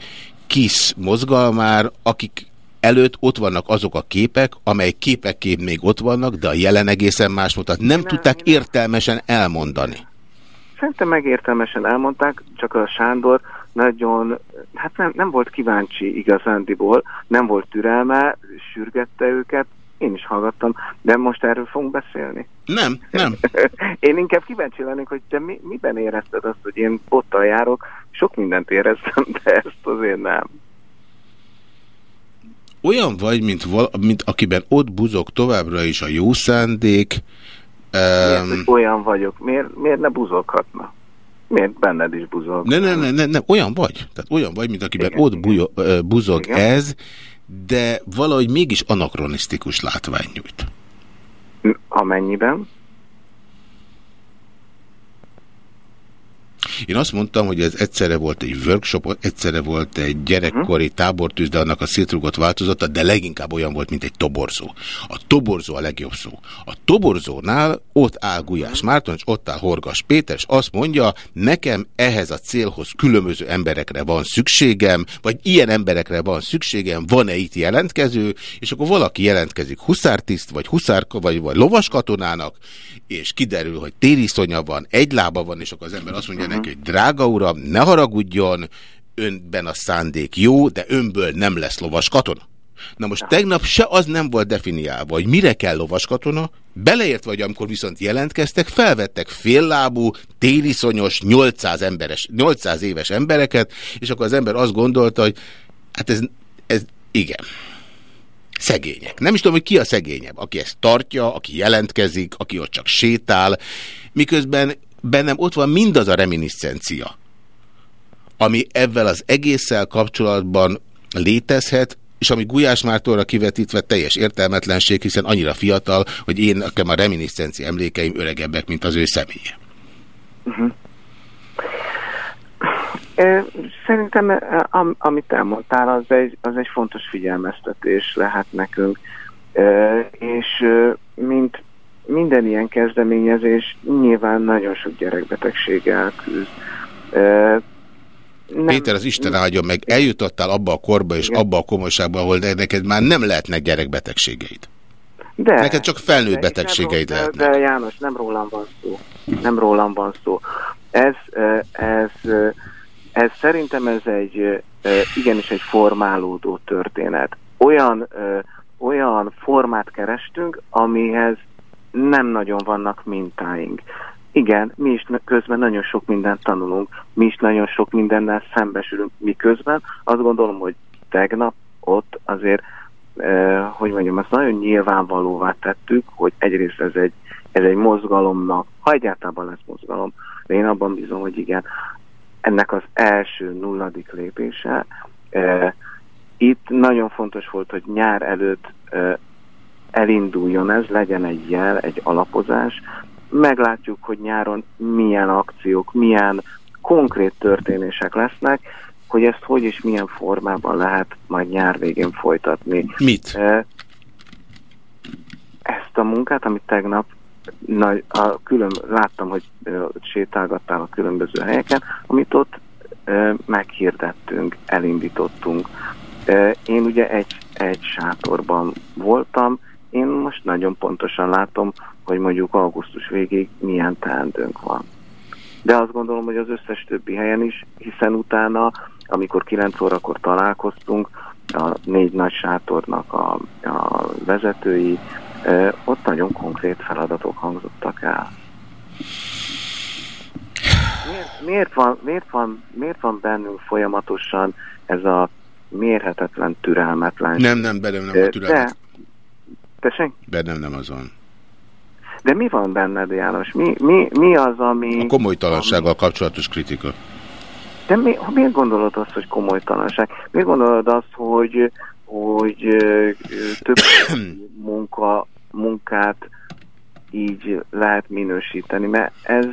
kis mozgalmár, akik előtt ott vannak azok a képek, amely képekként még ott vannak, de a jelen egészen más mutat. Nem, nem tudták értelmesen elmondani. Szerintem megértelmesen elmondták, csak a Sándor nagyon, hát nem, nem volt kíváncsi igazándiból, nem volt türelme, sürgette őket, én is hallgattam, de most erről fogunk beszélni. Nem, nem. *laughs* én inkább kíváncsi lennék, hogy te mi, miben érezted azt, hogy én bottal járok, sok mindent éreztem, de ezt azért nem. Olyan vagy, mint, val mint akiben ott buzog továbbra is a jó szándék. Miért, olyan vagyok? Miért, miért ne buzoghatna? Miért benned is buzog? Nem, nem, nem, nem, nem, olyan vagy. Tehát olyan vagy, mint akiben igen, ott igen. buzog igen. ez, de valahogy mégis anakronisztikus látvány nyújt. Amennyiben? Én azt mondtam, hogy ez egyszerre volt egy workshop, egyszerre volt egy gyerekkori mhm. tábortűz, de annak a szétrugott változata, de leginkább olyan volt, mint egy toborzó. A toborzó a legjobb szó. A toborzónál ott áll Gulyás mhm. Márton, és ott áll Horgas Péter, és azt mondja, nekem ehhez a célhoz különböző emberekre van szükségem, vagy ilyen emberekre van szükségem, van-e itt jelentkező, és akkor valaki jelentkezik huszártiszt, vagy huszárka, vagy, vagy lovaskatonának, és kiderül, hogy tériszonya van, egy lába van, és akkor az ember azt mondja uh -huh. neki, hogy drága uram, ne haragudjon, önben a szándék jó, de önből nem lesz lovas katona. Na most tegnap se az nem volt definiálva, hogy mire kell lovas katona, beleért vagy, amikor viszont jelentkeztek, felvettek féllábú, tériszonyos, 800, emberes, 800 éves embereket, és akkor az ember azt gondolta, hogy hát ez, ez igen szegények. Nem is tudom, hogy ki a szegényebb, aki ezt tartja, aki jelentkezik, aki ott csak sétál, miközben bennem ott van mindaz a reminiszencia, ami ebben az egésszel kapcsolatban létezhet, és ami Gulyás Mártóra kivetítve teljes értelmetlenség, hiszen annyira fiatal, hogy én nekem a reminiszencia emlékeim öregebbek, mint az ő személye. Mhm. Szerintem, am, amit elmondtál, az egy, az egy fontos figyelmeztetés lehet nekünk. És mint minden ilyen kezdeményezés nyilván nagyon sok gyerekbetegséggel küzd. Nem, Péter, az Isten áldjon meg, eljutottál abba a korba és igen. abba a komolyságba, ahol neked már nem lehetnek gyerekbetegségeid. De, Neked csak felnőtt de, betegségeid de, lehetnek. De János, nem rólam van szó. Nem rólam van szó. Ez, ez ez szerintem ez egy igenis egy formálódó történet. Olyan, olyan formát kerestünk, amihez nem nagyon vannak mintáink. Igen, mi is közben nagyon sok mindent tanulunk, mi is nagyon sok mindennel szembesülünk, miközben azt gondolom, hogy tegnap ott azért, eh, hogy mondjam, azt nagyon nyilvánvalóvá tettük, hogy egyrészt ez egy, ez egy mozgalomnak, ha egyáltalán lesz mozgalom, de én abban bízom, hogy igen, ennek az első nulladik lépése. Itt nagyon fontos volt, hogy nyár előtt elinduljon ez, legyen egy jel, egy alapozás. Meglátjuk, hogy nyáron milyen akciók, milyen konkrét történések lesznek, hogy ezt hogy és milyen formában lehet majd nyár végén folytatni. Mit? Ezt a munkát, amit tegnap nagy, a külön, láttam, hogy sétálgattál a különböző helyeken, amit ott meghirdettünk, elindítottunk. Én ugye egy, egy sátorban voltam, én most nagyon pontosan látom, hogy mondjuk augusztus végéig milyen teendőnk van. De azt gondolom, hogy az összes többi helyen is, hiszen utána, amikor 9 órakor találkoztunk, a négy nagy sátornak a, a vezetői, ott nagyon konkrét feladatok hangzottak el. Miért, miért, van, miért, van, miért van bennünk folyamatosan ez a mérhetetlen türelmetlen? Nem, nem, bennem nem a türelmet. De, tessék? Bennem nem azon. De mi van benned, János? Mi, mi, mi az, ami... A komolytalansággal ami... kapcsolatos kritika. De mi, miért gondolod azt, hogy komolytalanság? Miért gondolod azt, hogy, hogy több *coughs* munka munkát így lehet minősíteni, mert ez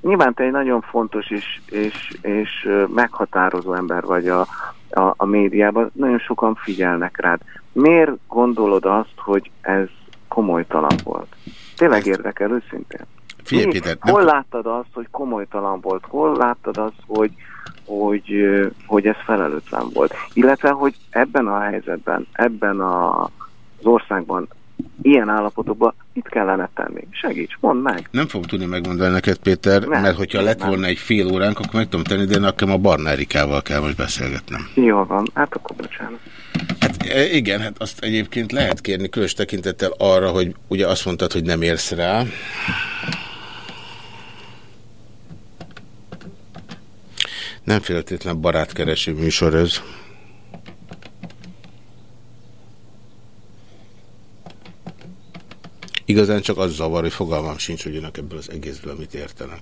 nyilván te egy nagyon fontos és, és, és meghatározó ember vagy a, a, a médiában, nagyon sokan figyelnek rád. Miért gondolod azt, hogy ez komolytalan volt? Tényleg érdekel őszintén? Figyelj, Péter, hol nem... láttad azt, hogy komolytalan volt? Hol láttad azt, hogy, hogy, hogy ez felelőtlen volt? Illetve, hogy ebben a helyzetben, ebben a, az országban ilyen állapotokban mit kellene tenni? Segíts, mondd meg! Nem fogom tudni megmondani neked, Péter, nem, mert hogyha lett volna nem. egy fél óránk, akkor meg tudom tenni, de nekem a Barna Erikával kell most beszélgetnem. Jó van, hát akkor bocsánat. Hát e, igen, hát azt egyébként lehet kérni különös tekintettel arra, hogy ugye azt mondtad, hogy nem érsz rá. Nem feltétlen barátkereső műsor ez. Igazán csak az zavar, hogy fogalmam sincs, hogy önök ebből az egészből mit értenek.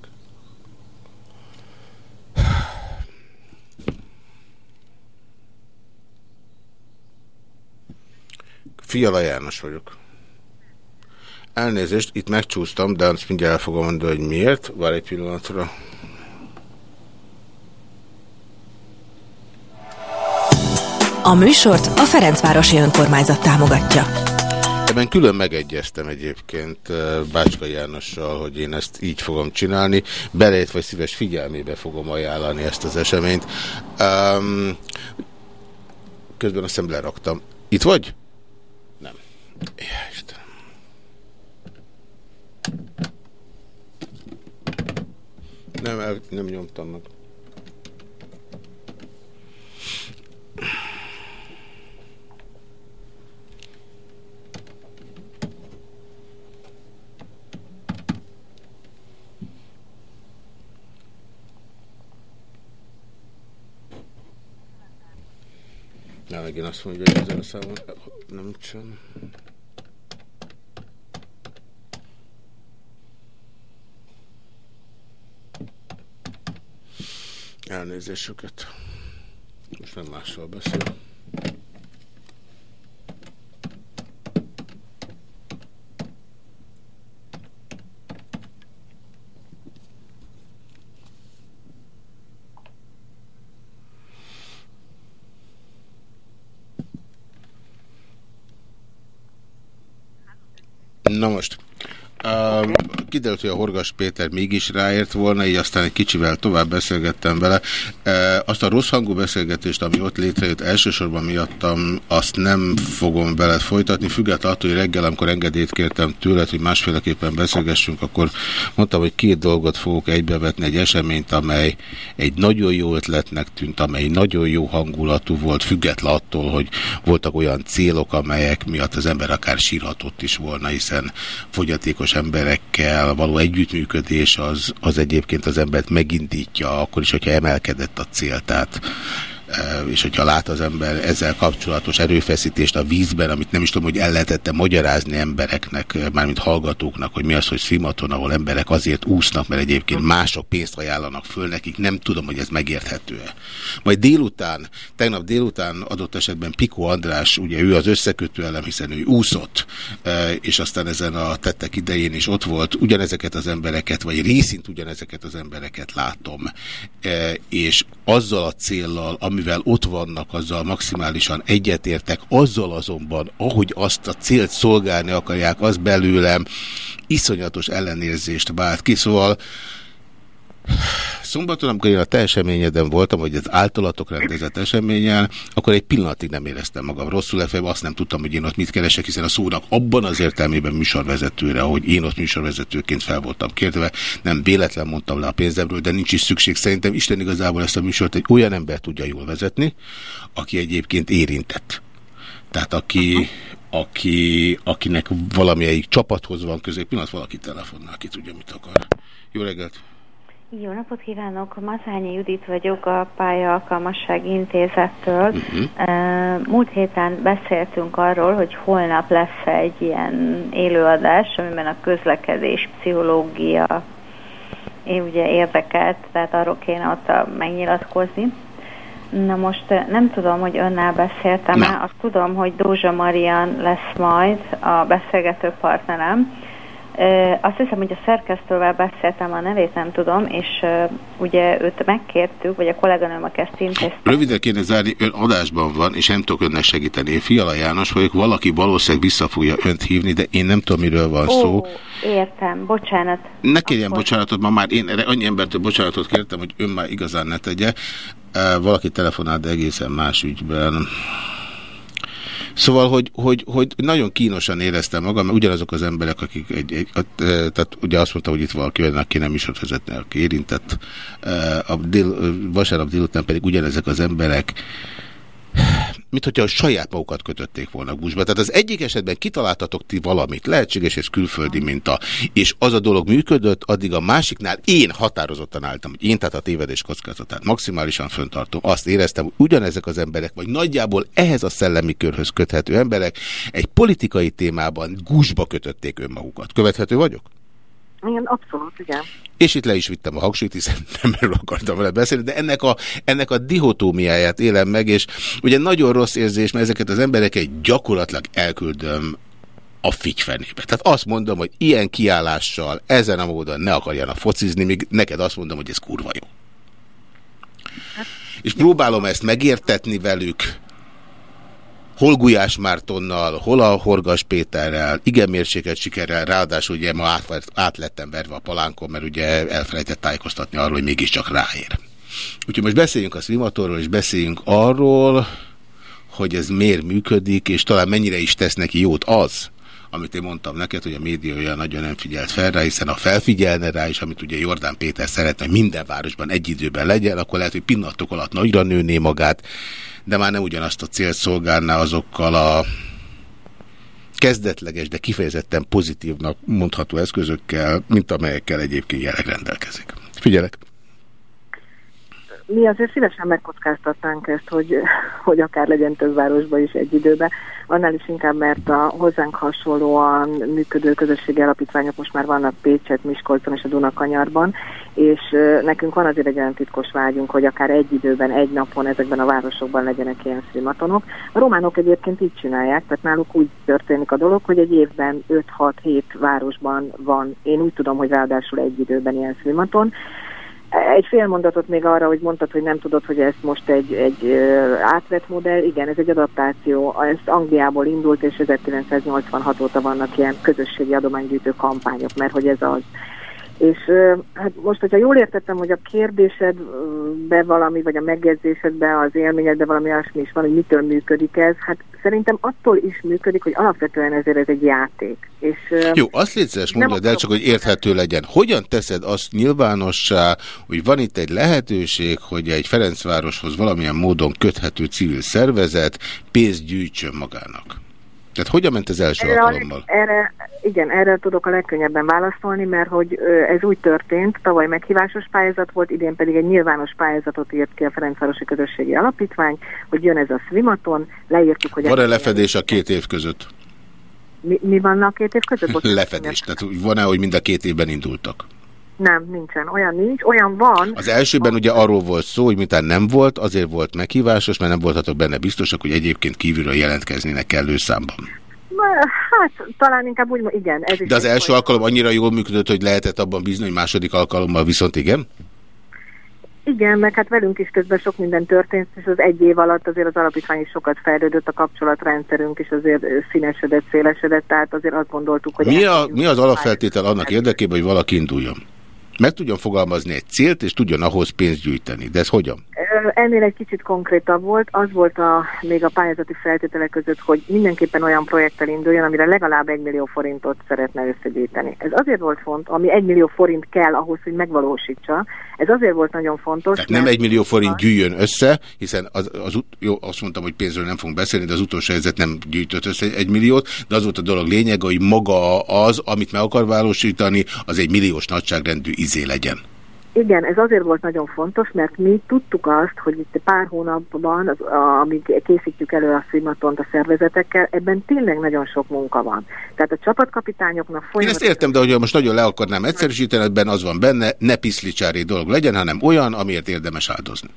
Fiala János vagyok. Elnézést, itt megcsúsztam, de azt mindjárt el fogom mondani, hogy miért. Vár egy pillanatra. A műsort a Ferencvárosi Önkormányzat támogatja. Ebben külön megegyeztem egyébként Bácska Jánossal, hogy én ezt így fogom csinálni. Belét vagy szíves figyelmébe fogom ajánlani ezt az eseményt. Um, közben azt hiszem leraktam. Itt vagy? Nem. Istenem. Nem, nem nyomtam meg. Ja, megint azt mondja, hogy ezzel a számon nem sem. Elnézésüket. Most nem mással beszél. Na most, uh, kiderült, hogy a Horgas Péter mégis ráért volna, így aztán egy kicsivel tovább beszélgettem vele. E, azt a rossz hangú beszélgetést, ami ott létrejött elsősorban miattam, azt nem fogom veled folytatni, függetlenül attól, hogy reggel, amikor engedélyt kértem tőled, hogy másféleképpen beszélgessünk, akkor mondtam, hogy két dolgot fogok egybevetni, egy eseményt, amely egy nagyon jó ötletnek tűnt, amely nagyon jó hangulatú volt, független attól, hogy voltak olyan célok, amelyek miatt az ember akár sírhatott is volna, hiszen fogyatékos emberekkel való együttműködés az, az egyébként az embert megindítja, akkor is, hogyha emelkedett a cél. Tehát és hogyha lát az ember ezzel kapcsolatos erőfeszítést a vízben, amit nem is tudom, hogy el lehetette magyarázni embereknek, mármint hallgatóknak, hogy mi az, hogy szimaton, ahol emberek azért úsznak, mert egyébként mások pénzt ajánlanak föl nekik, nem tudom, hogy ez megérthető-e. Majd délután, tegnap délután adott esetben Piko András, ugye ő az összekötő elem, hiszen ő úszott, és aztán ezen a tettek idején is ott volt, ugyanezeket az embereket, vagy részint ugyanezeket az embereket látom, és azzal a céllal, amivel ott vannak, azzal maximálisan egyetértek, azzal azonban, ahogy azt a célt szolgálni akarják, az belőlem iszonyatos ellenérzést vált ki, szóval Szombaton, amikor én a te eseményeden voltam, vagy az általatok rendezett eseményen, akkor egy pillanatig nem éreztem magam rosszul, illetve azt nem tudtam, hogy én ott mit keresek, hiszen a szónak abban az értelmében műsorvezetőre, hogy én ott műsorvezetőként fel voltam kérdve, nem véletlen mondtam le a pénzemről, de nincs is szükség. Szerintem Isten igazából ezt a műsort egy olyan ember tudja jól vezetni, aki egyébként érintett. Tehát aki, aki, akinek valamelyik csapathoz van közé, pillanat valaki telefonnál, aki tudja, mit akar. Jó reggelt! Jó napot kívánok! Mazányi Judit vagyok a Pálya Alkalmasság Intézettől. Uh-huh. Múlt héten beszéltünk arról, hogy holnap lesz egy ilyen élőadás, amiben a közlekedés pszichológia én ugye érdekelt, tehát arról kéne ott megnyilatkozni. Na most nem tudom, hogy önnel beszéltem-e, azt tudom, hogy Dózsa Marian lesz majd a beszélgető partnerem, Azt hiszem, hogy a szerkesztővel beszéltem, a nevét nem tudom, és ugye őt megkértük, vagy a kolléganőm, aki ezt intézte. Röviden kéne zárni, ön adásban van, és nem tudok önnek segíteni. Én Fiala János vagyok, valaki valószínűleg vissza fogja önt hívni, de én nem tudom, miről van Ó, szó. Értem, bocsánat. Ne kérjen Akkor... bocsánatot, ma már én erre annyi embertől bocsánatot kértem, hogy ön már igazán ne tegye. Valaki telefonált, de egészen más ügyben. Szóval, hogy, hogy, hogy nagyon kínosan éreztem magam, mert ugyanazok az emberek, akik egy, egy, a, tehát ugye azt mondta, hogy itt valaki olyan, aki nem is ott vezetne, aki érintett, a dél, vasárnap délután pedig ugyanezek az emberek mint hogyha a saját magukat kötötték volna buszba. Tehát az egyik esetben kitaláltatok ti valamit, lehetséges ez külföldi minta, és az a dolog működött, addig a másiknál én határozottan álltam, hogy én tehát a tévedés kockázatát maximálisan föntartom. Azt éreztem, hogy ugyanezek az emberek, vagy nagyjából ehhez a szellemi körhöz köthető emberek egy politikai témában gúzsba kötötték önmagukat. Követhető vagyok? Igen, abszolút, igen. És itt le is vittem a hangsúlyt, hiszen *laughs* nem erről akartam vele beszélni, de ennek a, ennek a dihotómiáját élem meg, és ugye nagyon rossz érzés, mert ezeket az embereket gyakorlatilag elküldöm a figyfenébe. Tehát azt mondom, hogy ilyen kiállással, ezen a módon ne akarjanak focizni, még neked azt mondom, hogy ez kurva jó. Hát, és próbálom ezt megértetni velük, hol Gulyás Mártonnal, hol a Horgas Péterrel, igen mérséket sikerrel, ráadásul ugye ma át, lettem verve a palánkon, mert ugye elfelejtett tájékoztatni arról, hogy mégiscsak ráér. Úgyhogy most beszéljünk a szimatorról, és beszéljünk arról, hogy ez miért működik, és talán mennyire is tesz neki jót az, amit én mondtam neked, hogy a média olyan nagyon nem figyelt fel rá, hiszen ha felfigyelne rá, és amit ugye Jordán Péter szeretne, minden városban egy időben legyen, akkor lehet, hogy pillanatok alatt nagyra nőné magát, de már nem ugyanazt a célt szolgálná azokkal a kezdetleges, de kifejezetten pozitívnak mondható eszközökkel, mint amelyekkel egyébként jelenleg rendelkezik. Figyelek! Mi azért szívesen megkockáztatnánk ezt, hogy, hogy akár legyen több városban is egy időben. Annál is inkább, mert a hozzánk hasonlóan működő közösségi alapítványok most már vannak Pécset, Miskolcon és a Dunakanyarban, és nekünk van azért egy olyan titkos vágyunk, hogy akár egy időben, egy napon ezekben a városokban legyenek ilyen szilmatonok. A románok egyébként így csinálják, tehát náluk úgy történik a dolog, hogy egy évben 5-6-7 városban van, én úgy tudom, hogy ráadásul egy időben ilyen szilmaton, egy fél mondatot még arra, hogy mondtad, hogy nem tudod, hogy ez most egy, egy átvett modell. Igen, ez egy adaptáció. Ez Angliából indult, és 1986 óta vannak ilyen közösségi adománygyűjtő kampányok, mert hogy ez az. És hát most, hogyha jól értettem, hogy a kérdésedbe valami, vagy a megjegyzésedbe, az élményedbe valami olyasmi is van, hogy mitől működik ez, hát szerintem attól is működik, hogy alapvetően ezért ez egy játék. És, Jó, azt létszeres mondod el, csak hogy érthető legyen. Hogyan teszed azt nyilvánossá, hogy van itt egy lehetőség, hogy egy Ferencvároshoz valamilyen módon köthető civil szervezet pénzt gyűjtsön magának? Tehát hogyan ment az első erre alkalommal? Erre, igen, erre tudok a legkönnyebben válaszolni, mert hogy ez úgy történt, tavaly meghívásos pályázat volt, idén pedig egy nyilvános pályázatot írt ki a Ferencvárosi Közösségi Alapítvány, hogy jön ez a Svimaton, leírtuk, hogy... Van-e lefedés a két év között? Mi, mi van a két év között? *laughs* lefedés, tehát van-e, hogy mind a két évben indultak? Nem, nincsen. Olyan nincs. Olyan van. Az elsőben ugye arról volt szó, hogy mintán nem volt, azért volt meghívásos, mert nem voltatok benne biztosak, hogy egyébként kívülről jelentkeznének kellő számban. Hát, talán inkább úgy, igen. Ez De az első alkalom annyira jól működött, hogy lehetett abban bízni, hogy második alkalommal viszont igen? Igen, meg hát velünk is közben sok minden történt, és az egy év alatt azért az alapítvány is sokat fejlődött, a kapcsolatrendszerünk is azért színesedett, szélesedett, tehát azért azt gondoltuk, hogy... Mi, a, mi az alapfeltétel annak érdekében, hogy valaki induljon? Meg tudjon fogalmazni egy célt, és tudjon ahhoz pénzt gyűjteni. De ez hogyan? Ennél egy kicsit konkrétabb volt. Az volt a, még a pályázati feltételek között, hogy mindenképpen olyan projekttel induljon, amire legalább egy millió forintot szeretne összegyűjteni. Ez azért volt font, ami egy millió forint kell ahhoz, hogy megvalósítsa. Ez azért volt nagyon fontos. Tehát nem egy millió forint gyűjjön össze, hiszen az, az, jó, azt mondtam, hogy pénzről nem fogunk beszélni, de az utolsó helyzet nem gyűjtött össze egy milliót, de az volt a dolog lényeg, hogy maga az, amit meg akar valósítani, az egy milliós nagyságrendű izé legyen. Igen, ez azért volt nagyon fontos, mert mi tudtuk azt, hogy itt pár hónapban, az, amíg készítjük elő a szimatont a szervezetekkel, ebben tényleg nagyon sok munka van. Tehát a csapatkapitányoknak folyamatosan... Én ezt értem, de hogyha most nagyon le akarnám egyszerűsíteni, ebben az van benne, ne piszlicsári dolog legyen, hanem olyan, amiért érdemes áldozni.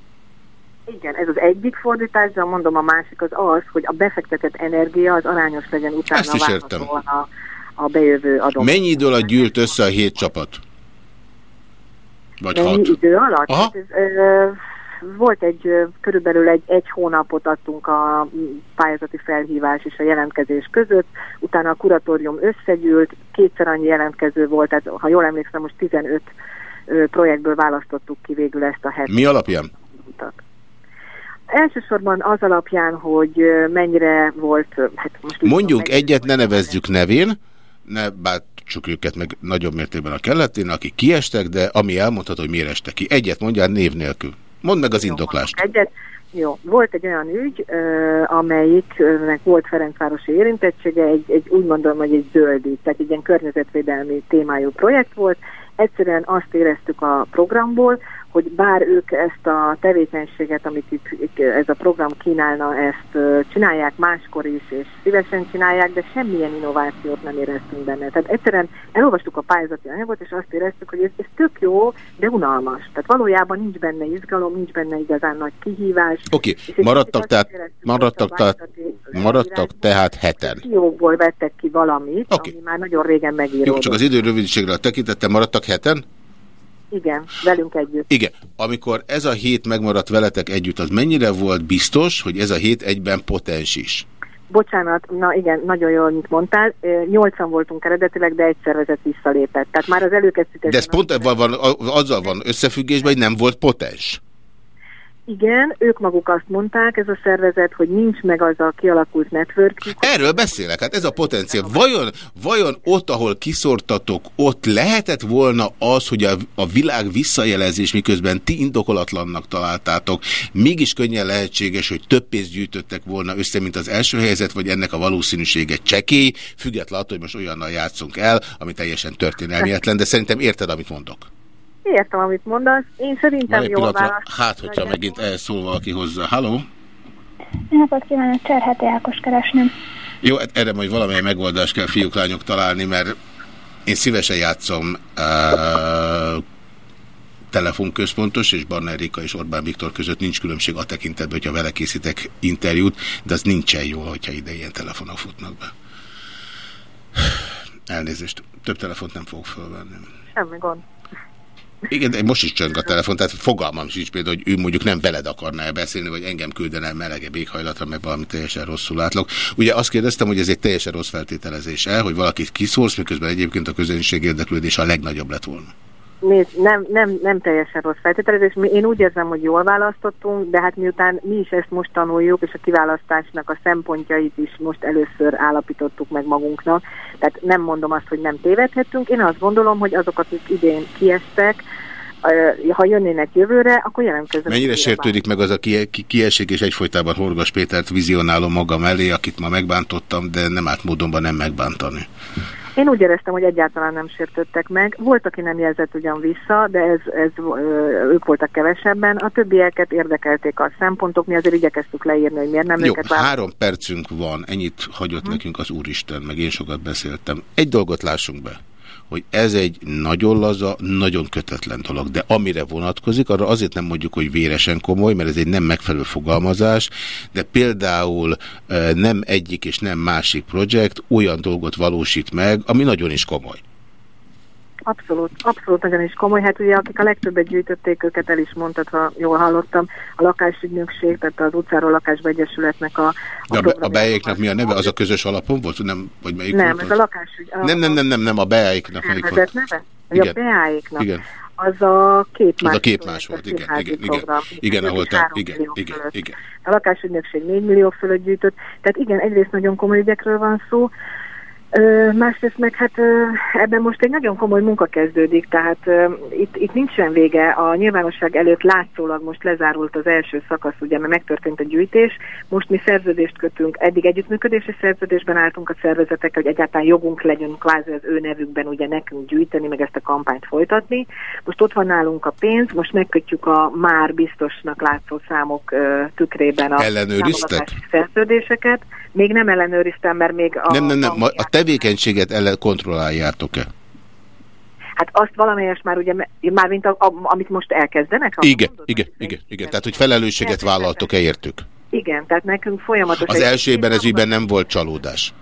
Igen, ez az egyik fordítás, de mondom a másik az az, hogy a befektetett energia az arányos legyen utána Ezt is értem. A, a bejövő adomány. Mennyi idő alatt gyűlt össze a hét csapat? Vagy Mennyi hat? idő alatt? Aha. Hát ez, ö, volt egy, körülbelül egy, egy hónapot adtunk a pályázati felhívás és a jelentkezés között, utána a kuratórium összegyűlt, kétszer annyi jelentkező volt, tehát ha jól emlékszem, most 15 projektből választottuk ki végül ezt a hetet. Mi alapján? Elsősorban az alapján, hogy mennyire volt... Hát most Mondjuk egyet, ne nevezzük nevén, ne bátsuk őket meg nagyobb mértékben a kelletén, akik kiestek, de ami elmondható, hogy miért estek ki. Egyet mondjál név nélkül. Mondd meg az indoklást. Egyet. Jó, volt egy olyan ügy, amelyiknek volt Ferencvárosi érintettsége, egy, egy úgy mondom, hogy egy zöldi, tehát egy ilyen környezetvédelmi témájú projekt volt. Egyszerűen azt éreztük a programból, hogy bár ők ezt a tevékenységet, amit itt ez a program kínálna, ezt csinálják máskor is, és szívesen csinálják, de semmilyen innovációt nem éreztünk benne. Tehát egyszerűen elolvastuk a pályázati anyagot, és azt éreztük, hogy ez, ez tök jó, de unalmas. Tehát valójában nincs benne izgalom, nincs benne igazán nagy kihívás. Oké, okay. maradtak, tehát, maradtak, tehát, maradtak tehát heten. Jókból vettek ki valamit, okay. ami már nagyon régen megíródott. Jó, csak az idő rövidségre tekintettem, maradtak heten? Igen, velünk együtt. Igen. Amikor ez a hét megmaradt veletek együtt, az mennyire volt biztos, hogy ez a hét egyben potens is? Bocsánat, na igen, nagyon jól, mint mondtál. Nyolcan voltunk eredetileg, de egy szervezet visszalépett. Tehát már az előkészítés... De ez pont van, van, azzal van összefüggésben, hogy nem volt potens? Igen, ők maguk azt mondták, ez a szervezet, hogy nincs meg az a kialakult network. Erről beszélek, hát ez a potenciál. Vajon, vajon ott, ahol kiszortatok, ott lehetett volna az, hogy a, a világ visszajelezés, miközben ti indokolatlannak találtátok, mégis könnyen lehetséges, hogy több pénzt gyűjtöttek volna össze, mint az első helyzet, vagy ennek a valószínűsége csekély, függetlenül attól, hogy most olyannal játszunk el, ami teljesen történelmietlen, de szerintem érted, amit mondok. Értem, amit mondasz. Én szerintem jó válasz. Hát, hogyha megint elszól valaki hozzá. Halló? Napot kívánok, Cserheti Ákos keresném. Jó, hát erre majd valamely megoldást kell fiúk, lányok találni, mert én szívesen játszom uh, telefonközpontos, és Barna Erika és Orbán Viktor között nincs különbség a tekintetben, hogyha vele készítek interjút, de az nincsen jól, hogyha ide ilyen telefonok futnak be. Elnézést, több telefont nem fogok fölvenni. Semmi gond. Igen, de most is csöng a telefon, tehát fogalmam sincs például, hogy ő mondjuk nem veled akarná -e beszélni, vagy engem küldene melegebb éghajlatra, meg valami teljesen rosszul látlak. Ugye azt kérdeztem, hogy ez egy teljesen rossz feltételezése, hogy valakit kiszólsz, miközben egyébként a közönség érdeklődés a legnagyobb lett volna. Nézd, nem, nem, nem teljesen rossz feltételezés. Én úgy érzem, hogy jól választottunk, de hát miután mi is ezt most tanuljuk, és a kiválasztásnak a szempontjait is most először állapítottuk meg magunknak, tehát nem mondom azt, hogy nem tévedhetünk. Én azt gondolom, hogy azok, akik idén kiestek, ha jönnének jövőre, akkor jelentkeznek. Mennyire sértődik meg az a kiesik, és egyfolytában Horgas Pétert vizionálom magam elé, akit ma megbántottam, de nem átmódonban nem megbántani. Én úgy éreztem, hogy egyáltalán nem sértődtek meg. Volt, aki nem jelzett ugyan vissza, de ez, ez, ők voltak kevesebben. A többieket érdekelték a szempontok, mi azért igyekeztük leírni, hogy miért nem Jó, őket három percünk van, ennyit hagyott hm. nekünk az Úristen, meg én sokat beszéltem. Egy dolgot lássunk be hogy ez egy nagyon laza, nagyon kötetlen dolog, de amire vonatkozik, arra azért nem mondjuk, hogy véresen komoly, mert ez egy nem megfelelő fogalmazás, de például nem egyik és nem másik projekt olyan dolgot valósít meg, ami nagyon is komoly. Abszolút, abszolút nagyon is komoly. Hát ugye akik a legtöbbet gyűjtötték, őket el is mondtad, ha jól hallottam, a lakásügynökség, tehát az utcáról lakásba egyesületnek a... a De a, a bejáiknak mi a neve? Az a közös alapon volt? Nem, vagy melyik nem volt ez a lakásügy... Nem, nem, nem, nem, nem, a bejáiknak melyik volt? neve? Igen. A bejáiknak. Igen. Az a két más. Az a két más volt, igen, igen, igen, igen, ahol te, igen, igen, igen. A lakásügynökség 4 millió fölött gyűjtött, tehát igen, egyrészt nagyon komoly ügyekről van szó, Ö, másrészt meg hát ö, ebben most egy nagyon komoly munka kezdődik, tehát ö, itt, itt nincsen vége. A nyilvánosság előtt látszólag most lezárult az első szakasz, ugye, mert megtörtént a gyűjtés. Most mi szerződést kötünk, eddig együttműködési szerződésben álltunk a szervezetekkel, hogy egyáltalán jogunk legyen kvázi az ő nevükben ugye nekünk gyűjteni, meg ezt a kampányt folytatni. Most ott van nálunk a pénz, most megkötjük a már biztosnak látszó számok ö, tükrében a szerződéseket. Még nem ellenőriztem, mert még a... Nem, nem, nem, a tevékenységet ellen kontrolláljátok-e? Hát azt valamelyes már ugye, már mint a, a, amit most elkezdenek? Igen, mondod, igen, igen, igen, igen. Tehát, hogy felelősséget vállaltok-e értük? Igen, tehát nekünk folyamatosan... Az elsőben ez ügyben nem volt csalódás?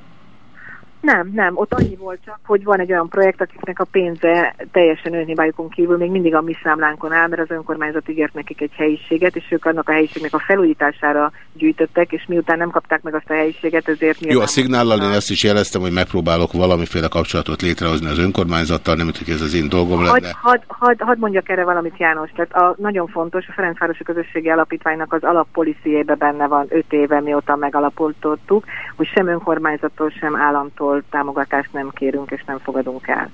Nem, nem. Ott annyi volt csak, hogy van egy olyan projekt, akiknek a pénze teljesen önhibájukon kívül még mindig a mi számlánkon áll, mert az önkormányzat ígért nekik egy helyiséget, és ők annak a helyiségnek a felújítására gyűjtöttek, és miután nem kapták meg azt a helyiséget, ezért Jó, a szignállal én ezt is jeleztem, hogy megpróbálok valamiféle kapcsolatot létrehozni az önkormányzattal, nem hogy ez az én dolgom lenne. Hadd had, had, had mondjak erre valamit, János. Tehát a, nagyon fontos, a Ferencvárosi Közösségi Alapítványnak az alappoliciébe benne van öt éve, mióta megalapoltottuk, hogy sem önkormányzattól, sem államtól támogatást nem kérünk és nem fogadunk el.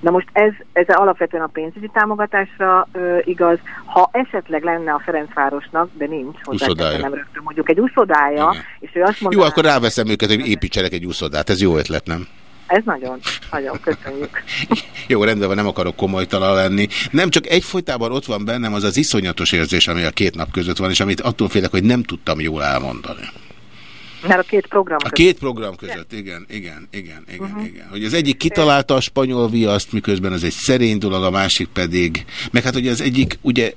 Na most ez, ez alapvetően a pénzügyi támogatásra ö, igaz. Ha esetleg lenne a Ferencvárosnak, de nincs, hozzá nem rögtön mondjuk egy úszodája, Igen. és ő azt mondja... Jó, akkor ráveszem őket, hogy építsenek egy úszodát. Ez jó ötlet, nem? Ez nagyon, nagyon köszönjük. *laughs* Jó, rendben van, nem akarok komolytalan lenni. Nem csak egyfolytában ott van bennem az az iszonyatos érzés, ami a két nap között van, és amit attól félek, hogy nem tudtam jól elmondani. Mert a két program között. A két program között, igen, igen, igen, igen, uh -huh. igen. Hogy az egyik kitalálta a spanyol viaszt, miközben az egy szerény dolog, a másik pedig, meg hát ugye az egyik, ugye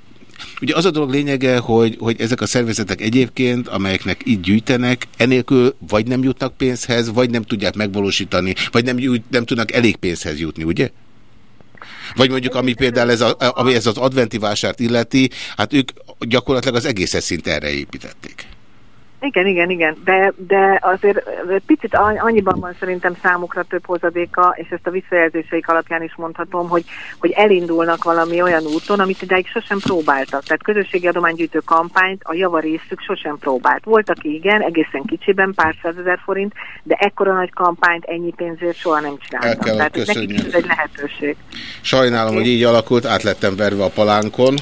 Ugye az a dolog lényege, hogy, hogy ezek a szervezetek egyébként, amelyeknek így gyűjtenek, enélkül vagy nem jutnak pénzhez, vagy nem tudják megvalósítani, vagy nem, nem tudnak elég pénzhez jutni, ugye? Vagy mondjuk, ami például ez, a, ami ez az adventi vásárt illeti, hát ők gyakorlatilag az egészet szint erre építették. Igen, igen, igen, de, de azért picit annyiban van szerintem számukra több hozadéka, és ezt a visszajelzéseik alapján is mondhatom, hogy, hogy elindulnak valami olyan úton, amit idáig sosem próbáltak. Tehát közösségi adománygyűjtő kampányt a javarészük sosem próbált. Volt, aki igen, egészen kicsiben, pár százezer forint, de ekkora nagy kampányt ennyi pénzért soha nem csináltak. Tehát nekik ez egy lehetőség. Sajnálom, okay. hogy így alakult, át lettem verve a palánkon.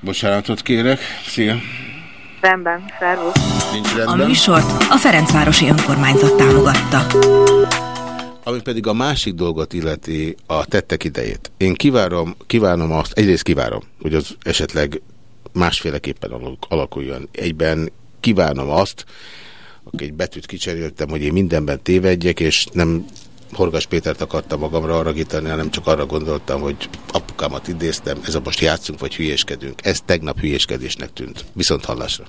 Bocsánatot kérek. Szia! Rendben, szervusz. Nincs rendben. A műsort a Ferencvárosi Önkormányzat támogatta. Ami pedig a másik dolgot illeti a tettek idejét. Én kívánom, kívánom azt, egyrészt kívánom, hogy az esetleg másféleképpen alakuljon. Egyben kívánom azt, aki egy betűt kicseréltem, hogy én mindenben tévedjek, és nem Horgas Pétert akartam magamra aragítani, hanem csak arra gondoltam, hogy apukámat idéztem, ez a most játszunk, vagy hülyéskedünk. Ez tegnap hülyéskedésnek tűnt. Viszont hallásra.